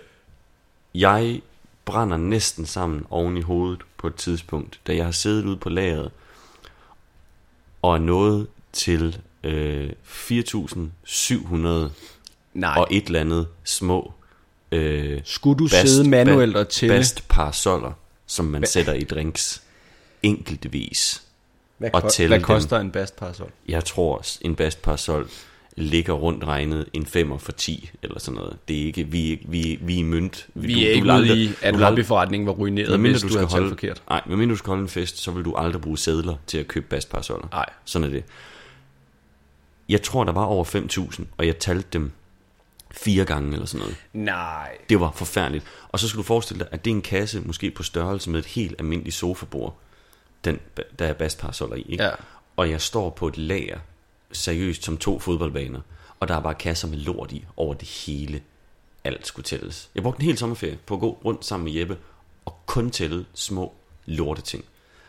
jeg brænder næsten sammen oven i hovedet på et tidspunkt, da jeg har siddet ude på lageret og er nået til øh, 4.700 Nej. og et eller andet små øh, skulle du bast- sidde manuelt ba- og tælle? bast parasoller, som man sætter i drinks enkeltvis. hvad, og tælle hvad dem. koster en bast parasol? Jeg tror, en bast parasol ligger rundt regnet en 5 for 10, eller sådan noget. Det er ikke, vi, vi, vi er i mønt. Vi er ikke ude aldrig- i, at du hobbyforretningen var ruineret, hvis du du, skal holde, forkert. nej, medmindre du skal holde en fest, så vil du aldrig bruge sædler til at købe bastparasoller. Nej. Sådan er det. Jeg tror, der var over 5.000, og jeg talte dem fire gange eller sådan noget. Nej. Det var forfærdeligt. Og så skal du forestille dig, at det er en kasse, måske på størrelse med et helt almindeligt sofabord, den, der er bastparasoller i. Ikke? Ja. Og jeg står på et lager, seriøst som to fodboldbaner, og der er bare kasser med lort i over det hele. Alt skulle tælles. Jeg brugte en hel sommerferie på at gå rundt sammen med Jeppe, og kun tælle små lorteting.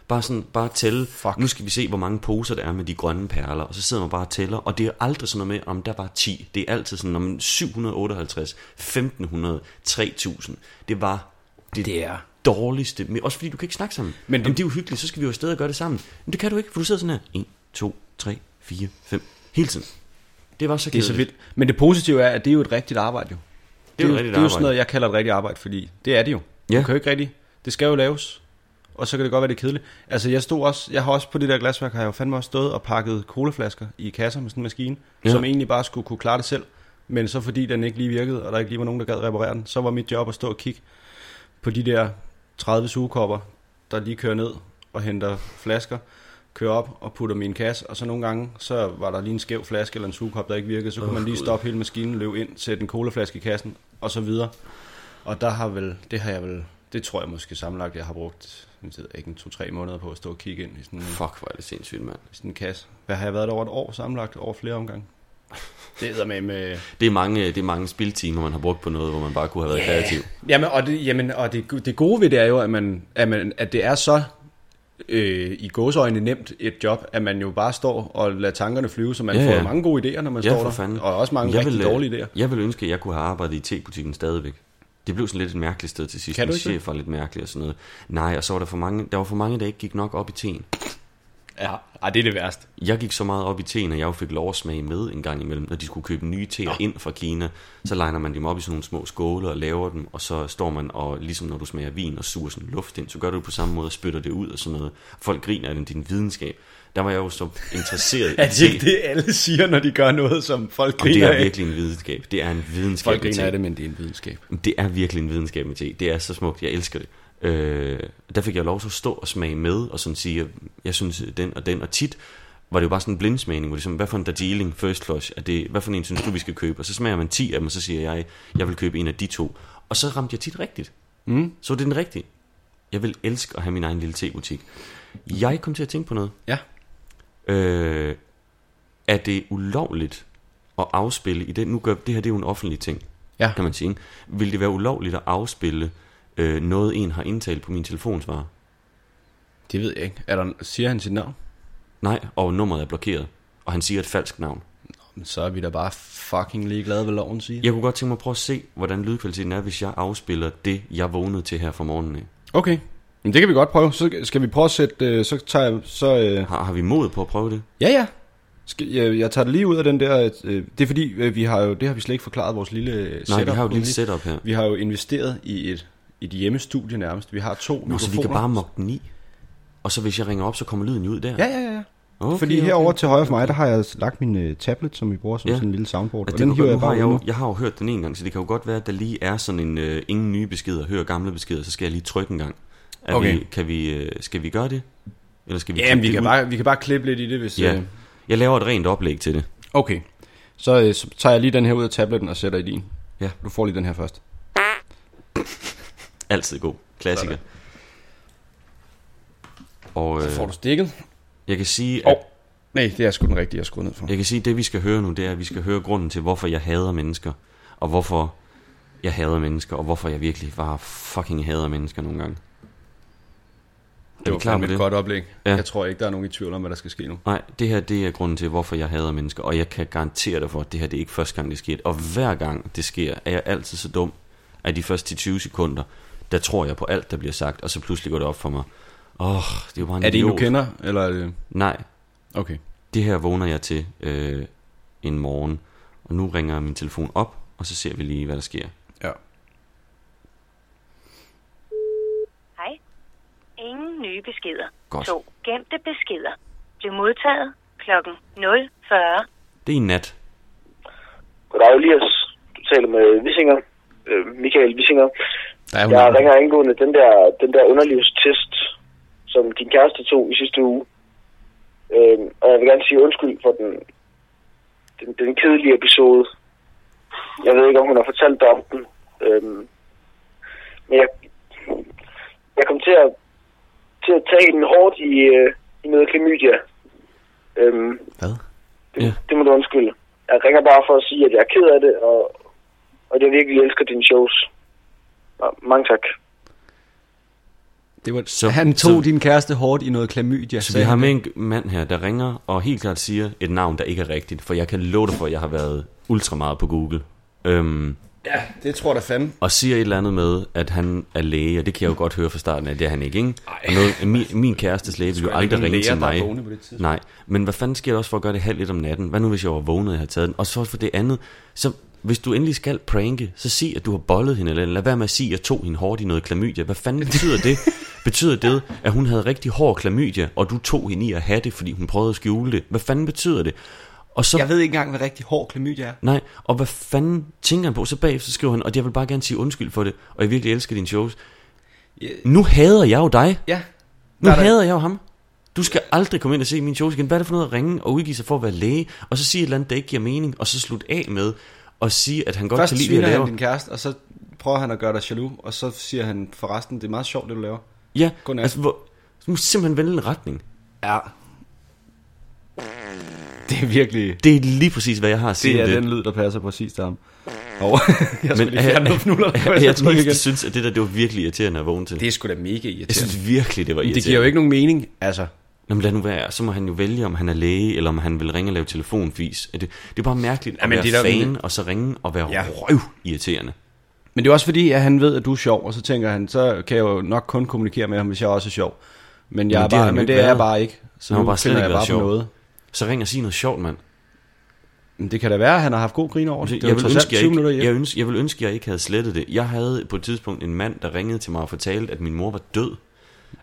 Bare sådan, bare tælle, Fuck. nu skal vi se, hvor mange poser der er med de grønne perler, og så sidder man bare og tæller, og det er aldrig sådan noget med, om der var 10. Det er altid sådan, om 758, 1500, 3000. Det var det, Det er- dårligste, men også fordi du kan ikke snakke sammen. Men det- det, Jamen, det er jo hyggeligt, så skal vi jo afsted og gøre det sammen. Men det kan du ikke, for du sidder sådan her. 1, 2, 3, 4, 5. Hele tiden. Det var så Det er så vildt. Men det positive er, at det er jo et rigtigt arbejde jo. Det er jo et jo, rigtigt det er jo sådan noget, jeg kalder et rigtigt arbejde, fordi det er det jo. Ja. Du kan jo ikke rigtig, det skal jo laves, og så kan det godt være, det er kedeligt. Altså, jeg stod også, jeg har også på det der glasværk, har jeg jo fandme også stået og pakket colaflasker i kasser med sådan en maskine, ja. som egentlig bare skulle kunne klare det selv. Men så fordi den ikke lige virkede, og der ikke lige var nogen, der gad reparere den, så var mit job at stå og kigge på de der 30 sugekopper, der lige kører ned og henter flasker, kører op og putter en kasse, og så nogle gange, så var der lige en skæv flaske eller en sugekop, der ikke virkede, så kunne Åh, man lige stoppe hele maskinen, løbe ind, sætte en colaflaske i kassen, og så videre. Og der har vel, det har jeg vel, det tror jeg måske sammenlagt, jeg har brugt, jeg ved ikke, en to-tre måneder på at stå og kigge ind i sådan, en, Fuck, hvor er det sindssygt, mand. i sådan en kasse. Hvad har jeg været der over et år sammenlagt, over flere omgange? Det er med med... Det er mange, det er mange spiltimer, man har brugt på noget, hvor man bare kunne have været yeah. kreativ. Jamen, og, det, jamen, og det, det gode ved det er jo, at, man, at, man, at det er så øh, i gåsøjne nemt et job, at man jo bare står og lader tankerne flyve, så man Ja, ja, får mange gode idéer, når man Ja, står for der. fanden. Og også mange Jeg rigtig vil, dårlige idéer. Jeg vil ønske, at jeg kunne have arbejdet i te-butikken stadigvæk. Det blev sådan lidt et mærkeligt sted til sidst. Kan du Min chef var lidt mærkelig og sådan noget. Nej, og så var der for mange, der var for mange, der ikke gik nok op i teen. Ja, ej, det er det værste. Jeg gik så meget op i teen, at jeg jo fik lov at smage med en gang imellem. Når de skulle købe nye teer ind fra Kina, så legner man dem op i sådan nogle små skåle og laver dem, og så står man og, ligesom når du smager vin og suger sådan luft ind, så gør du det på samme måde og spytter det ud og sådan noget. Folk griner af den, din videnskab. Der var jeg jo så interesseret i Er det te. ikke det, alle siger, når de gør noget, som folk Og det griner er af? virkelig en videnskab. Det er en videnskab Folk griner af det, men det er en videnskab. Det er virkelig en videnskab med te. Det er så smukt. Jeg elsker det. Øh, der fik jeg lov til at stå og smage med, og sådan sige, jeg synes den og den. Og tit var det jo bare sådan en blindsmagning, hvor det sådan, hvad for en Darjeeling First Flush er det, hvad for en synes du, vi skal købe? Og så smager man 10 af dem, og så siger jeg, jeg vil købe en af de to. Og så ramte jeg tit rigtigt. Mm. Så var det den rigtige. Jeg vil elske at have min egen lille tebutik. Jeg kom til at tænke på noget. Ja. Øh, er det ulovligt at afspille i den? Nu gør det her, det er jo en offentlig ting Ja. kan man sige. Vil det være ulovligt at afspille øh, noget, en har indtalt på min telefonsvarer? Det ved jeg ikke. Er der, siger han sit navn? Nej, og nummeret er blokeret, og han siger et falsk navn. Så er vi da bare fucking ligeglade, hvad loven siger. Jeg kunne godt tænke mig at prøve at se, hvordan lydkvaliteten er, hvis jeg afspiller det, jeg vågnede til her fra morgenen af. Okay, men det kan vi godt prøve. Så skal vi prøve at sætte, øh, så tager jeg, så... Øh, Har, har vi mod på at prøve det? ja, ja. Skal, jeg, jeg tager det lige ud af den der, øh, det er fordi, øh, vi har jo, det har vi slet ikke forklaret vores lille øh, setup. Nej, vi har jo et lille setup her. Vi har jo investeret i et, et hjemmestudie nærmest. Vi har to Nå, så vi kan bare mokke den i. Og så hvis jeg ringer op, så kommer lyden ud der. Ja, ja, ja. okay, Fordi herover til højre for mig, der har jeg lagt min øh, tablet, som vi bruger som Ja. sådan en lille soundboard. Ja, Og den hiver nu jeg har bare jeg, ud jo, jeg har jo hørt den en gang, så det kan jo godt være, at der lige er sådan en øh, ingen nye beskeder, hør gamle beskeder, så skal jeg lige trykke en gang. Er Okay. vi, kan vi, øh, skal vi gøre det? Eller skal vi Ja, vi kan, ud? bare, vi kan bare klippe lidt i det, hvis... Ja. Øh, Jeg laver et rent oplæg til det. okay. Så, øh, så tager jeg lige den her ud af tabletten og sætter i din. Ja. Du får lige den her først. Altid god. Klassiker. Og Så får øh, du stikket. jeg kan sige, at, oh. nej, det er sgu den rigtige, jeg skruer ned for. jeg kan sige, at det vi skal høre nu, det er, at vi skal høre grunden til, hvorfor jeg hader mennesker. Og hvorfor jeg hader mennesker, og hvorfor jeg virkelig bare fucking hader mennesker nogle gange. Det var klar med et det? godt oplæg. Ja. Jeg tror ikke, der er nogen i tvivl om, hvad der skal ske nu. Nej, det her det er grunden til, hvorfor jeg hader mennesker, og jeg kan garantere dig for, at det her det er ikke første gang, det sker. Og hver gang det sker, er jeg altid så dum, at de første 20 sekunder, der tror jeg på alt, der bliver sagt, og så pludselig går det op for mig. Åh, oh, det er jo bare en Er det en, du kender? Eller er det... Nej, Okay. det her vågner jeg til øh, en morgen, og nu ringer min telefon op, og så ser vi lige, hvad der sker. Ja. Hej. Ingen nye beskeder. Godt. To gemte beskeder. Blev modtaget klokken 040. Det er i nat. Goddag, Elias. Du taler med Vissinger. Øh, Michael Vissinger. Der er hun Jeg ringer angående den der, den der underlivstest, som din kæreste tog i sidste uge. Øh, og jeg vil gerne sige undskyld for den, den, den kedelige episode. Jeg ved ikke, om hun har fortalt dig om den. Øh, men jeg, jeg kom til at, til at tage den hårdt i, øh, i noget klamydia. Øh, Hvad? det, ja. det må du undskylde. Jeg ringer bare for at sige, at jeg er ked af det, og, og jeg virkelig elsker dine shows. Mange tak. Det var, Så- han tog så- din kæreste hårdt i noget klamydia. Så vi har med en mand her, der ringer og helt klart siger et navn, der ikke er rigtigt. For jeg kan love dig for, at jeg har været ultra meget på Google. Øhm, Ja, det tror jeg da fandme. og siger et eller andet med, at han er læge, og det kan jeg jo godt høre fra starten af, det er han ikke, ikke? Og Noget, min, min kærestes læge vil jo aldrig ringe til mig. på det tidspunkt. Nej, men hvad fanden sker der også for at gøre det halv lidt om natten? Hvad nu, hvis jeg var vågnet, og jeg havde taget den? Og så for det andet, så hvis du endelig skal pranke, så sig, at du har bollet hende, eller lad være med at sige, at jeg tog hende hårdt i noget klamydia. Hvad fanden betyder det? betyder det, at hun havde rigtig hård klamydia, og du tog hende i at have det, fordi hun prøvede at skjule det? Hvad fanden betyder det? Og så Jeg ved ikke engang, hvad rigtig hård klamydia er. Nej, og hvad fanden tænker han på? Så bagefter skriver han, og jeg vil bare gerne sige undskyld for det, og jeg virkelig elsker dine shows. Ja. Nu hader jeg jo dig. Ja. Nu Der er der- hader jeg jo ham. Du skal aldrig komme ind og se mine shows igen. Hvad er det for noget at ringe og udgive sig for at være læge, og så sige et eller andet, der ikke giver mening, og så slutte af med at sige, at han godt Først kan lide, det han laver. din kæreste, og så prøver han at gøre dig jaloux, og så siger han forresten, det er meget sjovt, det du laver. Ja, Godnat. altså, hvor, du må simpelthen vælge en retning. Ja. Det er virkelig... Det er lige præcis, hvad jeg har at sige Det er det. den lyd, der passer præcis til ham. Og jeg skulle Men lige fjerne noget fnuller. jeg, jeg, jeg, jeg, jeg synes, at det der, det var virkelig irriterende at vågne til. Det er sgu da mega irriterende. jeg synes virkelig, det var Men irriterende. det giver jo ikke nogen mening, altså. Nå, men lad nu være. Så må han jo vælge, om han er læge, eller om han vil ringe og lave telefonfis. Det, det er bare mærkeligt at Jamen, være det er fan, og så ringe og være Ja. røv irriterende. Men det er også fordi, at han ved, at du er sjov, og så tænker han, så kan jeg jo nok kun kommunikere med ham, hvis jeg også er sjov. Men, jeg Men er det har bare, men det er jeg bare ikke. Så Han nu bare slet ikke bare på sjov. noget. Så ring og sig noget sjovt, mand. Men det kan da være, at han har haft god grin over det. Det Jeg vil, ønske, jeg, 20 minutter ikke, jeg, ønske, jeg vil ønske, at jeg ikke havde slettet det. Jeg havde på et tidspunkt en mand, der ringede til mig og fortalte, at min mor var død.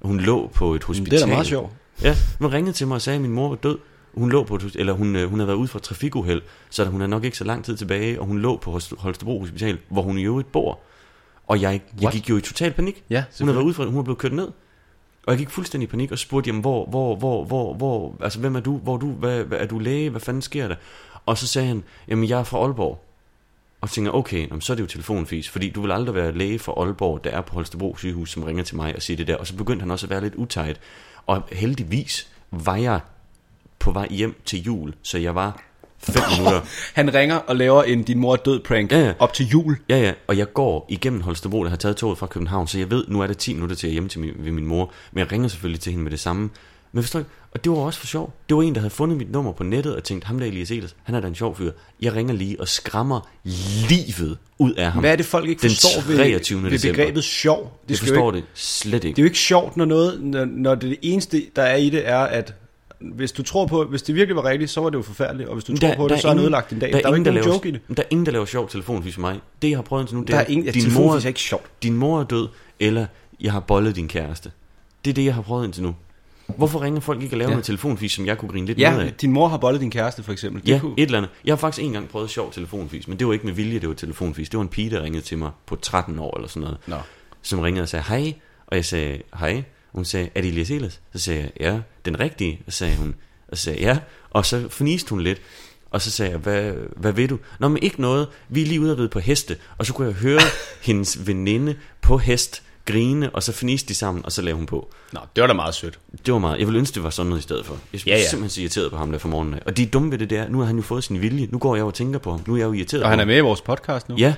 Hun lå på et hospital. Det er da meget sjovt. Ja, hun ringede til mig og sagde, at min mor var død. Hun lå på et, eller hun, øh, hun havde været ude for trafikuheld, så hun er nok ikke så lang tid tilbage, og hun lå på Holst- Holstebro Hospital, hvor hun i øvrigt bor. Og jeg, jeg What? gik jo i total panik. Ja, Hun havde været ude fra, hun var blevet kørt ned. Og jeg gik fuldstændig i panik og spurgte, jamen, hvor, hvor, hvor, hvor, hvor, altså, hvem er du, hvor er du, hvad, hvad, er du læge, hvad fanden sker der? Og så sagde han, jamen, jeg er fra Aalborg. Og jeg, okay, så er det jo telefonfis, fordi du vil aldrig være læge for Aalborg, der er på Holstebro sygehus, som ringer til mig og siger det der. Og så begyndte han også at være lidt utejt. Og heldigvis var jeg på vej hjem til jul, så jeg var fem minutter. Han ringer og laver en din mor er død prank Ja, ja. op til jul. Ja, ja, og jeg går igennem Holstebro, der har taget toget fra København, så jeg ved, nu er det 10 minutter til er hjemme til min, ved min mor, men jeg ringer selvfølgelig til hende med det samme, Men forstår ikke? Og det var også for sjov. Det var en, der havde fundet mit nummer på nettet og tænkt, ham der Elias Elers, han er da en sjov fyr. Jeg ringer lige og skræmmer livet ud af ham. Hvad er det, folk ikke Den forstår ved, 23. ved december. begrebet sjov? jeg skal jo forstår ikke, det slet Det ikke. er jo ikke sjovt, når, noget, når, når det eneste, der er i det, er, at hvis du tror på, hvis det virkelig var rigtigt, så var det jo forfærdeligt, og hvis du tror på det, så er det ødelagt din dag. Der, er jo ikke nogen laver, joke i det. Der er ingen, der laver sjov telefonfis med mig. Det, jeg har prøvet indtil nu, det Der er, er ingen, ja, din, telefonfis mor, er ikke sjovt. din mor er død, eller jeg har bollet din kæreste. Det er det, jeg har prøvet indtil nu. Hvorfor ringer folk ikke og laver Ja. noget telefonfis, som jeg kunne grine lidt med Ja, af? din mor har bollet din kæreste, for eksempel. Det Ja, kunne, et eller andet. Jeg har faktisk en gang prøvet sjov telefonfis, men det var ikke med vilje, det var telefonfis. Det var en pige, der ringede til mig på 13 år eller sådan noget, Nå. som ringede og sagde hej, og jeg sagde hej. Hun sagde, er det Elias Ehlers? Så sagde jeg, ja, den rigtige. Og sagde hun, og så sagde jeg, ja, og så fniste hun lidt. Og så sagde jeg, hvad, hvad ved du? Nå, men ikke noget. Vi er lige ude og ride på heste. Og så kunne jeg høre hendes veninde på hest grine, og så fniste de sammen, og så lavede hun på. Nå, det var da meget sødt. Det var meget. Jeg ville ønske, det var sådan noget i stedet for. Jeg Ja, ja, simpelthen så irriteret på ham der for morgenen af. Og de er dumme ved det der. Nu har han jo fået sin vilje. Nu går jeg jo og tænker på ham. Nu er jeg jo irriteret Og på han er ham. med i vores podcast nu. Ja.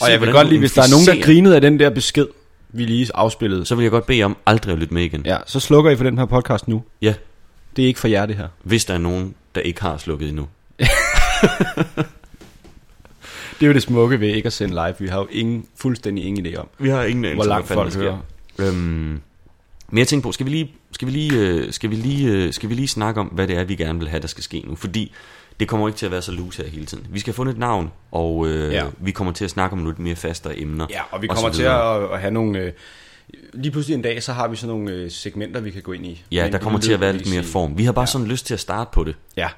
Og Se, jeg vil godt du lide, hvis der er nogen, der grinede af den der besked, vi lige afspillede. Så vil jeg godt bede om aldrig at lytte med igen. Ja, så slukker I for den her podcast nu. ja. Det er ikke for jer, det her. Hvis der er nogen, der ikke har slukket endnu. Det er jo det smukke ved ikke at sende live. Vi har jo ingen, fuldstændig ingen idé om, Vi har ingen anelse hvor langt folk hører. Øhm, men jeg tænker på, skal vi lige, skal vi lige, øh, skal vi lige, øh, skal vi lige snakke om, hvad det er, vi gerne vil have, der skal ske nu? Fordi det kommer ikke til at være så loose her hele tiden. Vi skal have fundet et navn, og øh, Ja. ja. vi kommer til at snakke om lidt mere fastere emner. Ja, og vi kommer til videre. at, at have nogle... Øh, lige pludselig en dag, så har vi sådan nogle øh, segmenter, vi kan gå ind i. Ja, Men der kommer til at være lidt mere form. Vi har bare sådan lyst til at starte på det. Ja,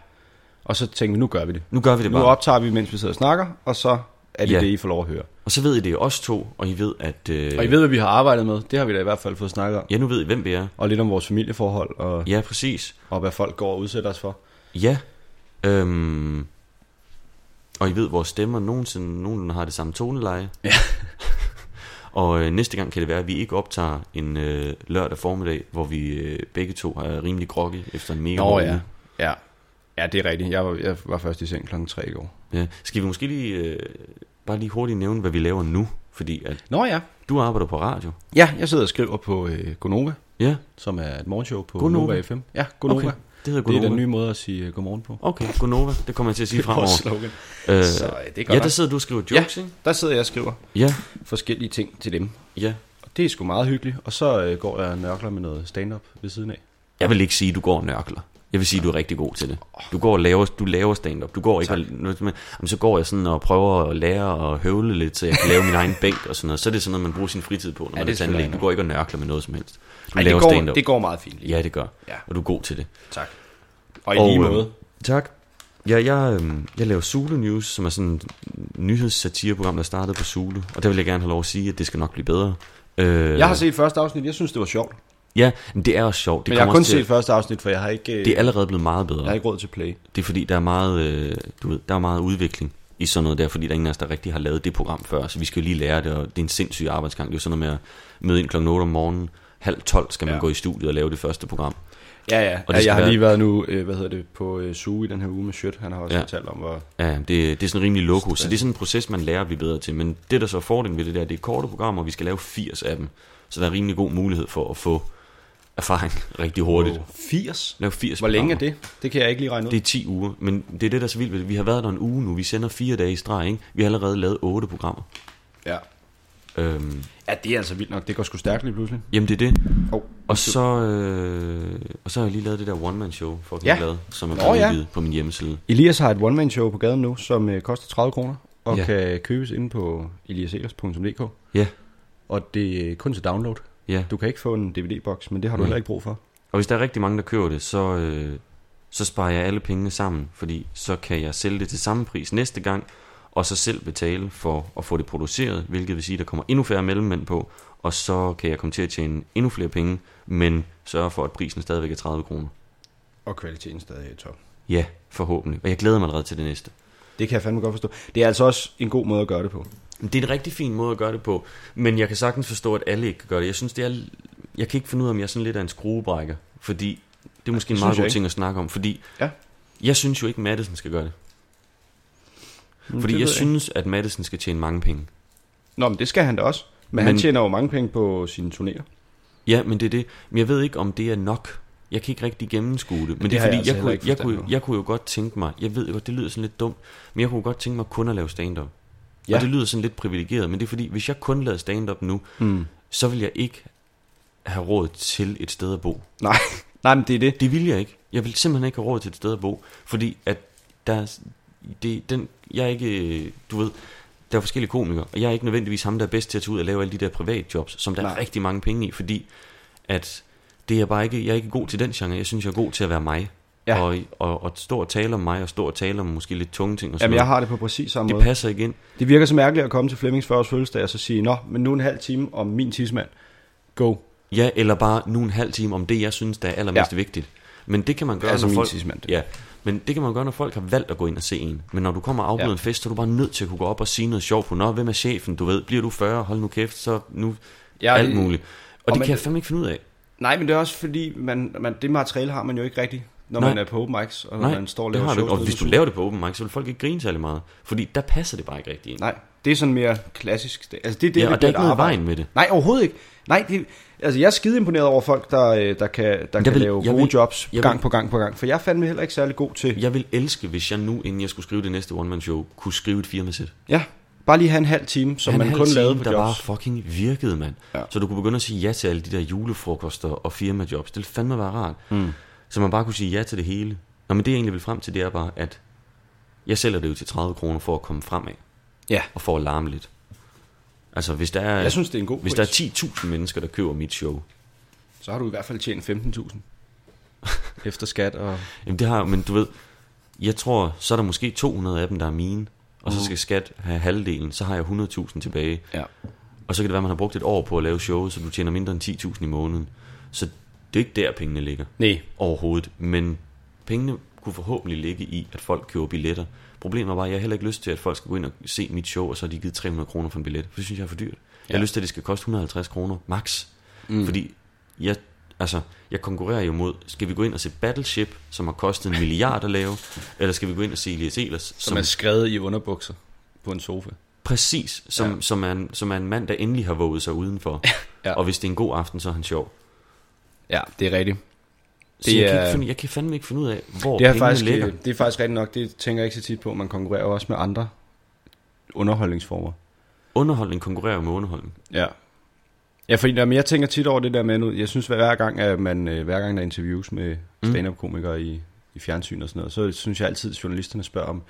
og så tænker vi, nu gør vi det. Nu gør vi det Nu bare. optager vi, mens vi sidder og snakker, og så er det Ja. det, I får lov at høre. Og så ved I det er os to, og I ved, at... Øh, Og I ved, hvad vi har arbejdet med. Det har vi da i hvert fald fået snakket om. Ja, nu ved I, hvem vi er. Og lidt om vores familieforhold, og, Ja, præcis. og hvad folk går og udsætter os for. Ja. Øhm, og I ved, vores stemmer nogensinde, nogenlunde har det samme toneleje. Ja. og øh, næste gang kan det være, at vi ikke optager en øh, lørdag formiddag, hvor vi øh, begge to er rimelig groggy efter en mega Nå ja. ja. Ja, det er rigtigt. Jeg var, jeg var først i seng klokken 3 i går. ja. Skal vi måske lige, øh, bare lige hurtigt nævne, hvad vi laver nu? Fordi at Nå ja. du arbejder på radio. Ja, jeg sidder og skriver på øh, Gonova, Ja, som er et morgenshow på Gonova? Nova FM. Ja, Gonova. okay. Det hedder Det er den nye måde at sige uh, godmorgen på. Okay, Gonova. Det kommer jeg til at sige er fremover. slogan. Øh, Så, øh, det er ja, der sidder du og skriver jokes, ikke? Der sidder jeg og skriver Ja, forskellige ting til dem. ja. Og det er sgu meget hyggeligt. Og så øh, går jeg og nørkler med noget stand-up ved siden af. Jeg vil ikke sige, at du går og nørkler. Jeg vil sige, at du er rigtig god til det. Du går og laver, du laver stand-up. Du går ikke og, jamen, så går jeg sådan og prøver at lære og høvle lidt, så jeg kan lave min egen bænk og sådan noget. Så er det sådan noget, man bruger sin fritid på, når Ja, man det er tandlæge. Du går ikke og nørkler med noget som helst. Du Ej, laver det, går, det går meget fint. lige. Ja, det gør. Ja. Og du er god til det. Tak. Og i og, lige øh, måde. Tak. Ja, jeg, øh, jeg laver Zulu News, som er sådan et nyhedssatireprogram, der startede på Zulu. Og der vil jeg gerne have lov at sige, at det skal nok blive bedre. Øh, Jeg har set første afsnit. Jeg synes, det var sjovt. Ja, men det er også sjovt. Det Men jeg har kun set første afsnit, for jeg har ikke, Det er allerede blevet meget bedre. jeg har ikke råd til play. Det er fordi, der er meget, øh, du ved, der er meget udvikling i sådan noget der, fordi der er ingen af os, der rigtig har lavet det program før, så vi skal jo lige lære det, og det er en sindssyg arbejdsgang. Det er jo sådan noget med at møde ind klokken 8 om morgenen, halv 12 skal man Ja. gå i studiet og lave det første program. Ja, ja. Og det ja jeg har være- lige været nu, øh, hvad hedder det, på øh, Suge i den her uge med Sjøt. Han har også ja. fortalt om, hvor... Ja, det, det er sådan rimelig loko, så det er sådan en proces, man lærer at blive bedre til. Men det, der så er fordelen ved det der, det er korte programmer, og vi skal lave 80 af dem. Så der er rimelig god mulighed for at få erfaring rigtig hurtigt. På 80. Lave 80 Hvor længe er det? Det kan jeg ikke lige regne ud. Det er 10 uger, men det er det, der er så vildt. Vi har været der en uge nu, vi sender fire dage i streg, ikke? Vi har allerede lavet otte programmer. Ja. Øhm, ja, det er altså vildt nok. Det går sgu stærkt lige pludselig. jamen det er det. Oh. Og så, øh, og så har jeg lige lavet det der one-man-show, for at Ja. glad, som er Nå, ja. på min hjemmeside. Elias har et one-man-show på gaden nu, som øh, koster 30 kroner, og ja. kan købes inde på eliaselers.dk. Ja, Og det er kun til download. Ja. Du kan ikke få en DVD-boks, men det har du Nej. heller ikke brug for. Og hvis der er rigtig mange, der køber det, så, øh, så sparer jeg alle pengene sammen, fordi så kan jeg sælge det til samme pris næste gang, og så selv betale for at få det produceret, hvilket vil sige, at der kommer endnu færre mellemmænd på, og så kan jeg komme til at tjene endnu flere penge, men sørge for, at prisen stadigvæk er 30 kroner. Og kvaliteten stadig er i top. Ja, forhåbentlig. Og jeg glæder mig allerede til det næste. Det kan jeg fandme godt forstå. Det er altså også en god måde at gøre det på. Det er en rigtig fin måde at gøre det på, men jeg kan sagtens forstå, at alle ikke kan gøre det. Jeg synes, det er... Jeg kan ikke finde ud af, om jeg er sådan lidt af en skruebrækker, fordi det er måske en Det meget synes jeg god ting at snakke om, fordi Ja. jeg synes jo ikke, Madison skal gøre det. Mm, Fordi det jeg ved synes, at Madison skal tjene mange penge. Nå, men det skal han da også. Men, men Men- han tjener jo mange penge på sine turnéer. Ja, men det er det. Men jeg ved ikke, om det er nok. Jeg kan ikke rigtig gennemskue det. Men det det, er har jeg fordi, altså jeg, kunne, jeg, kunne, jeg kunne jo godt tænke mig, jeg ved godt, det lyder sådan lidt dumt, men jeg kunne godt tænke mig kun at lave stand-up. Ja. Og det lyder sådan lidt privilegeret, men det er fordi, hvis jeg kun lavede stand-up nu, Mm. så vil jeg ikke have råd til et sted at bo. Nej, nej, men det er det. Det vil jeg ikke. Jeg vil simpelthen ikke have råd til et sted at bo, fordi at der er, det, den, jeg er ikke, du ved, der er forskellige komikere, og jeg er ikke nødvendigvis ham, der er bedst til at tage ud og lave alle de der privatjobs, som der Nej. er rigtig mange penge i, fordi at det er bare ikke, jeg er ikke god til den genre, jeg synes, jeg er god til at være mig. Ja. Og, og, og stå og tale om mig, og stå og tale om måske lidt tunge ting og sådan Jamen, jeg har det på præcis samme Det måde. passer ikke ind. Det virker så mærkeligt at komme til Flemmings 40 års fødselsdag og så sige, nå, men nu en halv time om min tidsmand. Go. Ja, eller bare nu en halv time om det, jeg synes, der er allermest Ja. vigtigt. Men det kan man gøre, Altså når folk... tidsmand. Ja, men det kan man gøre, når folk har valgt at gå ind og se en. Men når du kommer og afbryder Ja. en fest, så er du bare nødt til at kunne gå op og sige noget sjovt på. Nå, hvem er chefen, du ved? Bliver du 40? Hold nu kæft, så nu Ja, alt det- muligt. Og, og det man- kan jeg fandme ikke finde ud af. Nej, men det er også fordi, man, man, det materiale har man jo ikke rigtigt, når Nej. man er på open mics, og når Nej, man står og det laver har du ikke. Og hvis du laver det på open mic, så vil folk ikke grine særlig meget. Fordi der passer det bare ikke rigtigt ind. Nej, det er sådan mere klassisk. Altså, det er det, ja, det og der er ikke noget arbejde. vejen med det. Nej, overhovedet ikke. Nej, det, altså jeg er skide imponeret over folk, der, øh, der kan, der kan vil- lave gode vil- jobs jeg gang vil- på gang på gang. For jeg er fandme heller ikke særlig god til... Jeg vil elske, hvis jeg nu, inden jeg skulle skrive det næste one-man-show, kunne skrive et firmasæt. Ja, bare lige have en halv time, som man kun time, lavede på der jobs. bare fucking virkede, mand. Ja. Så du kunne begynde at sige ja til alle de der julefrokoster og firmajobs. Det ville fandme være rart. Mm. Så man bare kunne sige ja til det hele. Nå, men det jeg egentlig vil frem til, det er bare, at jeg sælger det jo til 30 kroner for at komme fremad. Ja. Og for at larme lidt. Altså, hvis der er, Jeg synes, det er en god hvis pris. der er 10.000 mennesker, der køber mit show, Så har du i hvert fald tjent 15.000. Efter skat og... jamen det har men du ved, jeg tror, så er der måske 200 af dem, der er mine, og så skal skat have halvdelen, så har jeg 100.000 tilbage. Ja. Og så kan det være, man har brugt et år på at lave showet, så du tjener mindre end 10.000 i måneden. Så det er ikke der, pengene ligger Nej. overhovedet. Men pengene kunne forhåbentlig ligge i, at folk køber billetter. Problemet bare, at jeg har heller ikke lyst til, at folk skal gå ind og se mit show, og så har de givet 300 kroner for en billet. For det synes jeg er for dyrt. Jeg har lyst til, at det skal koste 150 kroner, max. Mm. Fordi jeg, altså, jeg konkurrerer jo mod, skal vi gå ind og se Battleship, som har kostet en milliard at lave, eller skal vi gå ind og se Elias Ehlers, Som, som, er skrevet i underbukser på en sofa. præcis, som, Ja. ja. som, er en, som er en mand, der endelig har våget sig udenfor. Ja. Og hvis det er en god aften, så er han sjov. Ja, det er rigtigt. Så Det jeg, kan er- ikke finde, jeg kan fandme ikke finde ud af, hvor Det er, faktisk, ligger. det er faktisk rigtigt nok, det tænker jeg ikke så tit på. Man konkurrerer også med andre underholdningsformer. Underholdning konkurrerer med underholdning. Ja. Ja, fordi jamen, jeg tænker tit over det der med, nu, jeg synes hver gang, at man, øh, hver gang der er interviews med Mm. stand-up-komikere i, i fjernsyn og sådan noget, så synes jeg altid, at journalisterne spørger om,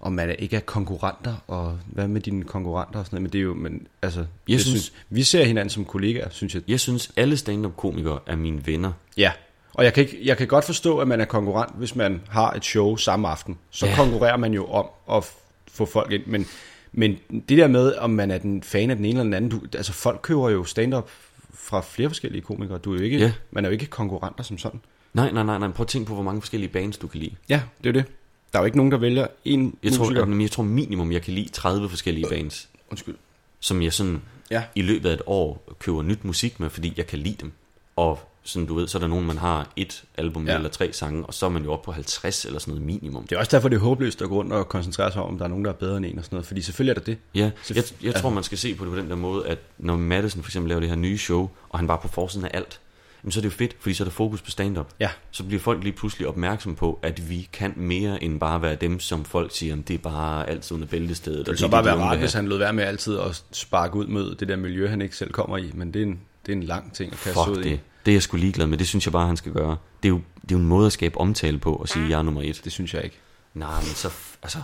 om man ikke er konkurrenter, og hvad med dine konkurrenter og sådan noget, men det er jo, men altså, jeg synes- synes, vi ser hinanden som kollegaer, synes jeg. Jeg synes, alle stand-up-komikere er mine venner. Ja, og jeg kan, ikke, jeg kan godt forstå, at man er konkurrent, hvis man har et show samme aften. Så ja. Konkurrerer man jo om at få folk ind. Men, men det der med, om man er den fan af den ene eller den anden, du, altså folk køber jo stand-up fra flere forskellige komikere. Du er jo ikke, Ja. Man er jo ikke konkurrenter som sådan. Nej, nej, nej, nej. Prøv at tænke på, hvor mange forskellige bands du kan lide. Ja, det er det. Der er jo ikke nogen, der vælger en Jeg tror, musiker. at, jeg tror minimum, jeg kan lide 30 forskellige bands, Undskyld. som jeg sådan Ja. i løbet af et år køber nyt musik med, fordi jeg kan lide dem. Og sådan, du ved, så er der nogen, man har et album Ja. eller tre sange, og så er man jo oppe på 50 eller sådan noget minimum. Det er også derfor, det er håbløst at gå rundt og koncentrere sig om, om der er nogen, der er bedre end en og sådan noget. Fordi selvfølgelig er der det. Ja, Så- jeg, jeg ja. tror, man skal se på det på den der måde, at når Madison for eksempel laver det her nye show, og han var på forsiden af alt, jamen, så er det jo fedt, fordi så er der fokus på stand-up. Ja. Så bliver folk lige pludselig opmærksom på, at vi kan mere end bare være dem, som folk siger, "Jamen, det er bare altid under bæltestedet. Det og ville så bare være rart, hvis have." han lod være med altid at sparke ud mod det der miljø, han ikke selv kommer i. Men det er en, det er en lang ting at kaste ud Fuck i. det. Det er jeg sgu ligeglad med. Det synes jeg bare, han skal gøre. Det er jo, det er jo en måde at skabe omtale på, at sige, jeg er nummer et. Det synes jeg ikke. Nej, men så... Altså...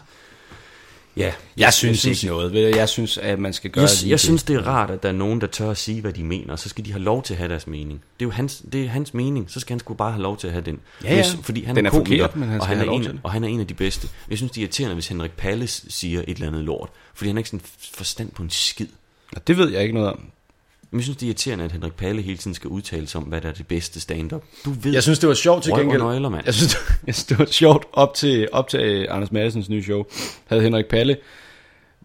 Ja, Jeg synes ikke noget. Ved du, Jeg synes, at man skal gøre Jeg, jeg det. synes, det er rart, at der er nogen, der tør at sige, hvad de mener, og så skal de have lov til at have deres mening. Det er jo hans, det er hans mening, så skal han sgu bare have lov til at have den. Ja, ja. Hvis- Fordi han Den er, er komiker, forkert, men han og, han er en, og han er en af de bedste. Jeg synes, det er irriterende, hvis Henrik Palles siger et eller andet lort, fordi han har ikke sådan forstand på en skid. Nå, Det ved jeg ikke noget om. Men jeg synes, det er irriterende, at Henrik Palle hele tiden skal udtale sig om, hvad der er det bedste stand-up. Du ved, Jeg synes, det var sjovt til gengæld. nøgler, mand. Jeg synes, jeg synes, det var sjovt op til, op til øh, Anders Madsens nye show. Havde Henrik Palle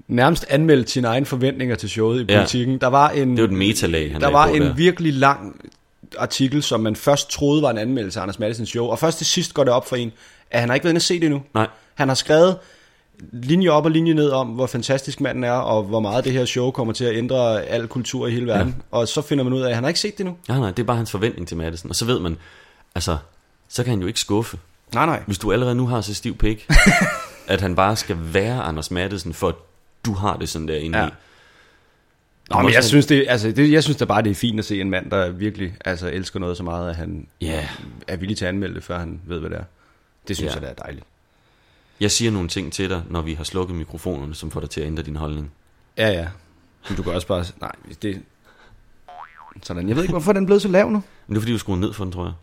nærmest anmeldt sine egne forventninger til showet i Ja. politikken. Der var en, det var et metalag, han der var en der. virkelig lang artikel, som man først troede var en anmeldelse af Anders Madsens show. Og først til sidst går det op for en, at han har ikke været inde at se det endnu. Nej, Han har skrevet linje op og linje ned om, hvor fantastisk manden er, og hvor meget det her show kommer til at ændre al kultur i hele verden. Ja. Og så finder man ud af, at han har ikke set det endnu. nej, nej, det er bare hans forventning til Madison. Og så ved man, altså, så kan han jo ikke skuffe. Nej, nej. Hvis du allerede nu har så stiv pik, at han bare skal være Anders Mattesen, for at du har det sådan der inde Ja. i. Nå, men jeg synes, det, altså, det, jeg synes da bare, det er fint at se en mand, der virkelig altså, elsker noget så meget, at han Ja. er villig til at anmelde det, før han ved, hvad det er. Det synes Ja. jeg, da er dejligt. Jeg siger nogle ting til dig, når vi har slukket mikrofonerne, som får dig til at ændre din holdning. Ja, ja. Men du kan også bare... Nej, det... Sådan. Jeg ved ikke, hvorfor den er blevet så lav nu. Men det er fordi, du skruer ned for den, tror jeg.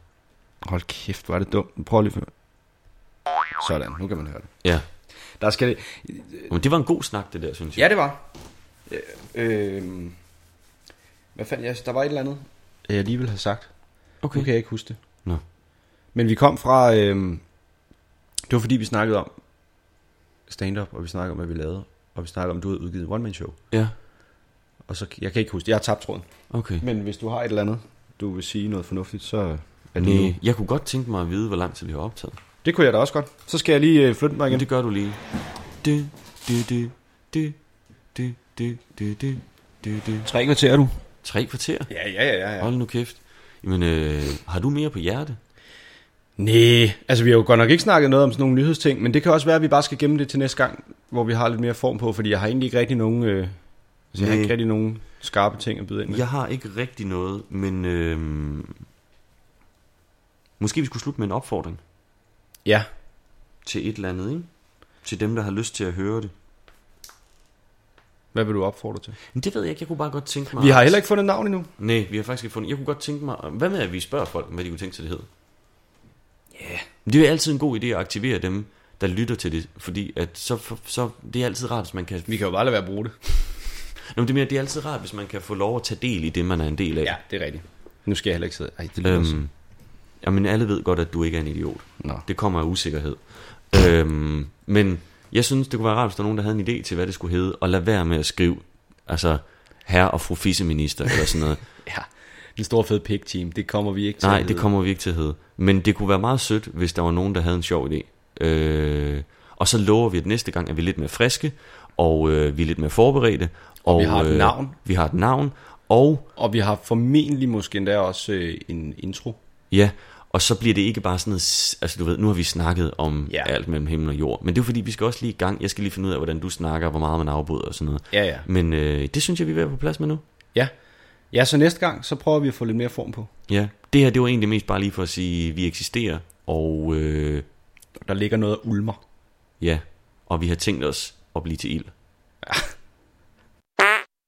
Hold kæft, hvor er det dumt. Prøv lige... Sådan, nu kan man høre det. Ja. Der skal det... Men det var en god snak, det der, synes jeg. Ja, det var. Øh, øh, hvad fanden jeg... Der var et eller andet, jeg lige ville have sagt. Okay. Nu kan jeg ikke huske det. Nå. Men vi kom fra... Øh, det var fordi, vi snakkede om stand-up, og vi snakkede om, hvad vi lavede. Og vi snakkede om, du havde udgivet en one-man-show. Ja, Og så, jeg kan ikke huske det. Jeg har tabt tråden. okay. Men hvis du har et eller andet, du vil sige noget fornuftigt, så er det nu. jeg kunne godt tænke mig at vide, hvor lang tid vi har optaget. Det kunne jeg da også godt. Så skal jeg lige øh, flytte mig Men igen. det gør du lige. Du, du, du, du, du, du, du, du, du, du. Tre kvarter, du. Tre kvarter? Ja, ja, ja, ja. Hold nu kæft. Jamen, øh, har du mere på hjerte? Nej, altså vi har jo godt nok ikke snakket noget om sådan nogle nyhedsting, men det kan også være, at vi bare skal gemme det til næste gang, hvor vi har lidt mere form på, fordi jeg har egentlig ikke rigtig nogen, øh, altså, jeg har ikke rigtig nogen skarpe ting at byde ind med. Jeg har ikke rigtig noget, men øh, måske vi skulle slutte med en opfordring Ja, til et eller andet, ikke? Til dem, der har lyst til at høre det. hvad vil du opfordre til? Men det ved jeg ikke, jeg kunne bare godt tænke mig... Vi har heller ikke fundet navn endnu. Nej, vi har faktisk ikke fundet... Jeg kunne godt tænke mig... Hvad med, at vi spørger folk, hvad de kunne tænke sig, det hed? Yeah. Det er jo altid en god idé at aktivere dem, der lytter til det, fordi at så, så det er altid rart, hvis man kan... Vi kan jo bare lade være at bruge det. Nå, men det, er mere, det er altid rart, hvis man kan få lov at tage del i det, man er en del af. Ja, det er rigtigt. Nu skal jeg heller ikke sidde. Ej, det øhm, Øhm, jamen, alle ved godt, at du ikke er en idiot. Nå. Det kommer af usikkerhed. øhm, men jeg synes, det kunne være rart, hvis der var nogen, der havde en idé til, hvad det skulle hedde, og lad være med at skrive, altså, herre og fru fisseminister, eller sådan noget. Ja, den store fede pig team, det kommer vi ikke til Nej, det kommer vi ikke til at hedde. Men det kunne være meget sødt, hvis der var nogen, der havde en sjov idé. Øh, og så lover vi, at næste gang er vi lidt mere friske, og øh, vi er lidt mere forberedte. Og, vi har et øh, navn. Vi har et navn, og Og vi har formentlig måske endda også øh, en intro. ja, og så bliver det ikke bare sådan noget, altså du ved, nu har vi snakket om Ja. alt mellem himmel og jord. Men det er fordi, vi skal også lige i gang. Jeg skal lige finde ud af, hvordan du snakker, hvor meget man afbryder og sådan noget. Ja, ja. Men øh, det synes jeg, vi er på plads med nu. Ja. Ja, så næste gang, så prøver vi at få lidt mere form på. Ja, det her, det var egentlig mest bare lige for at sige, at vi eksisterer, og øh, Der ligger noget af ulmer. ja, og vi har tænkt os at blive til ild.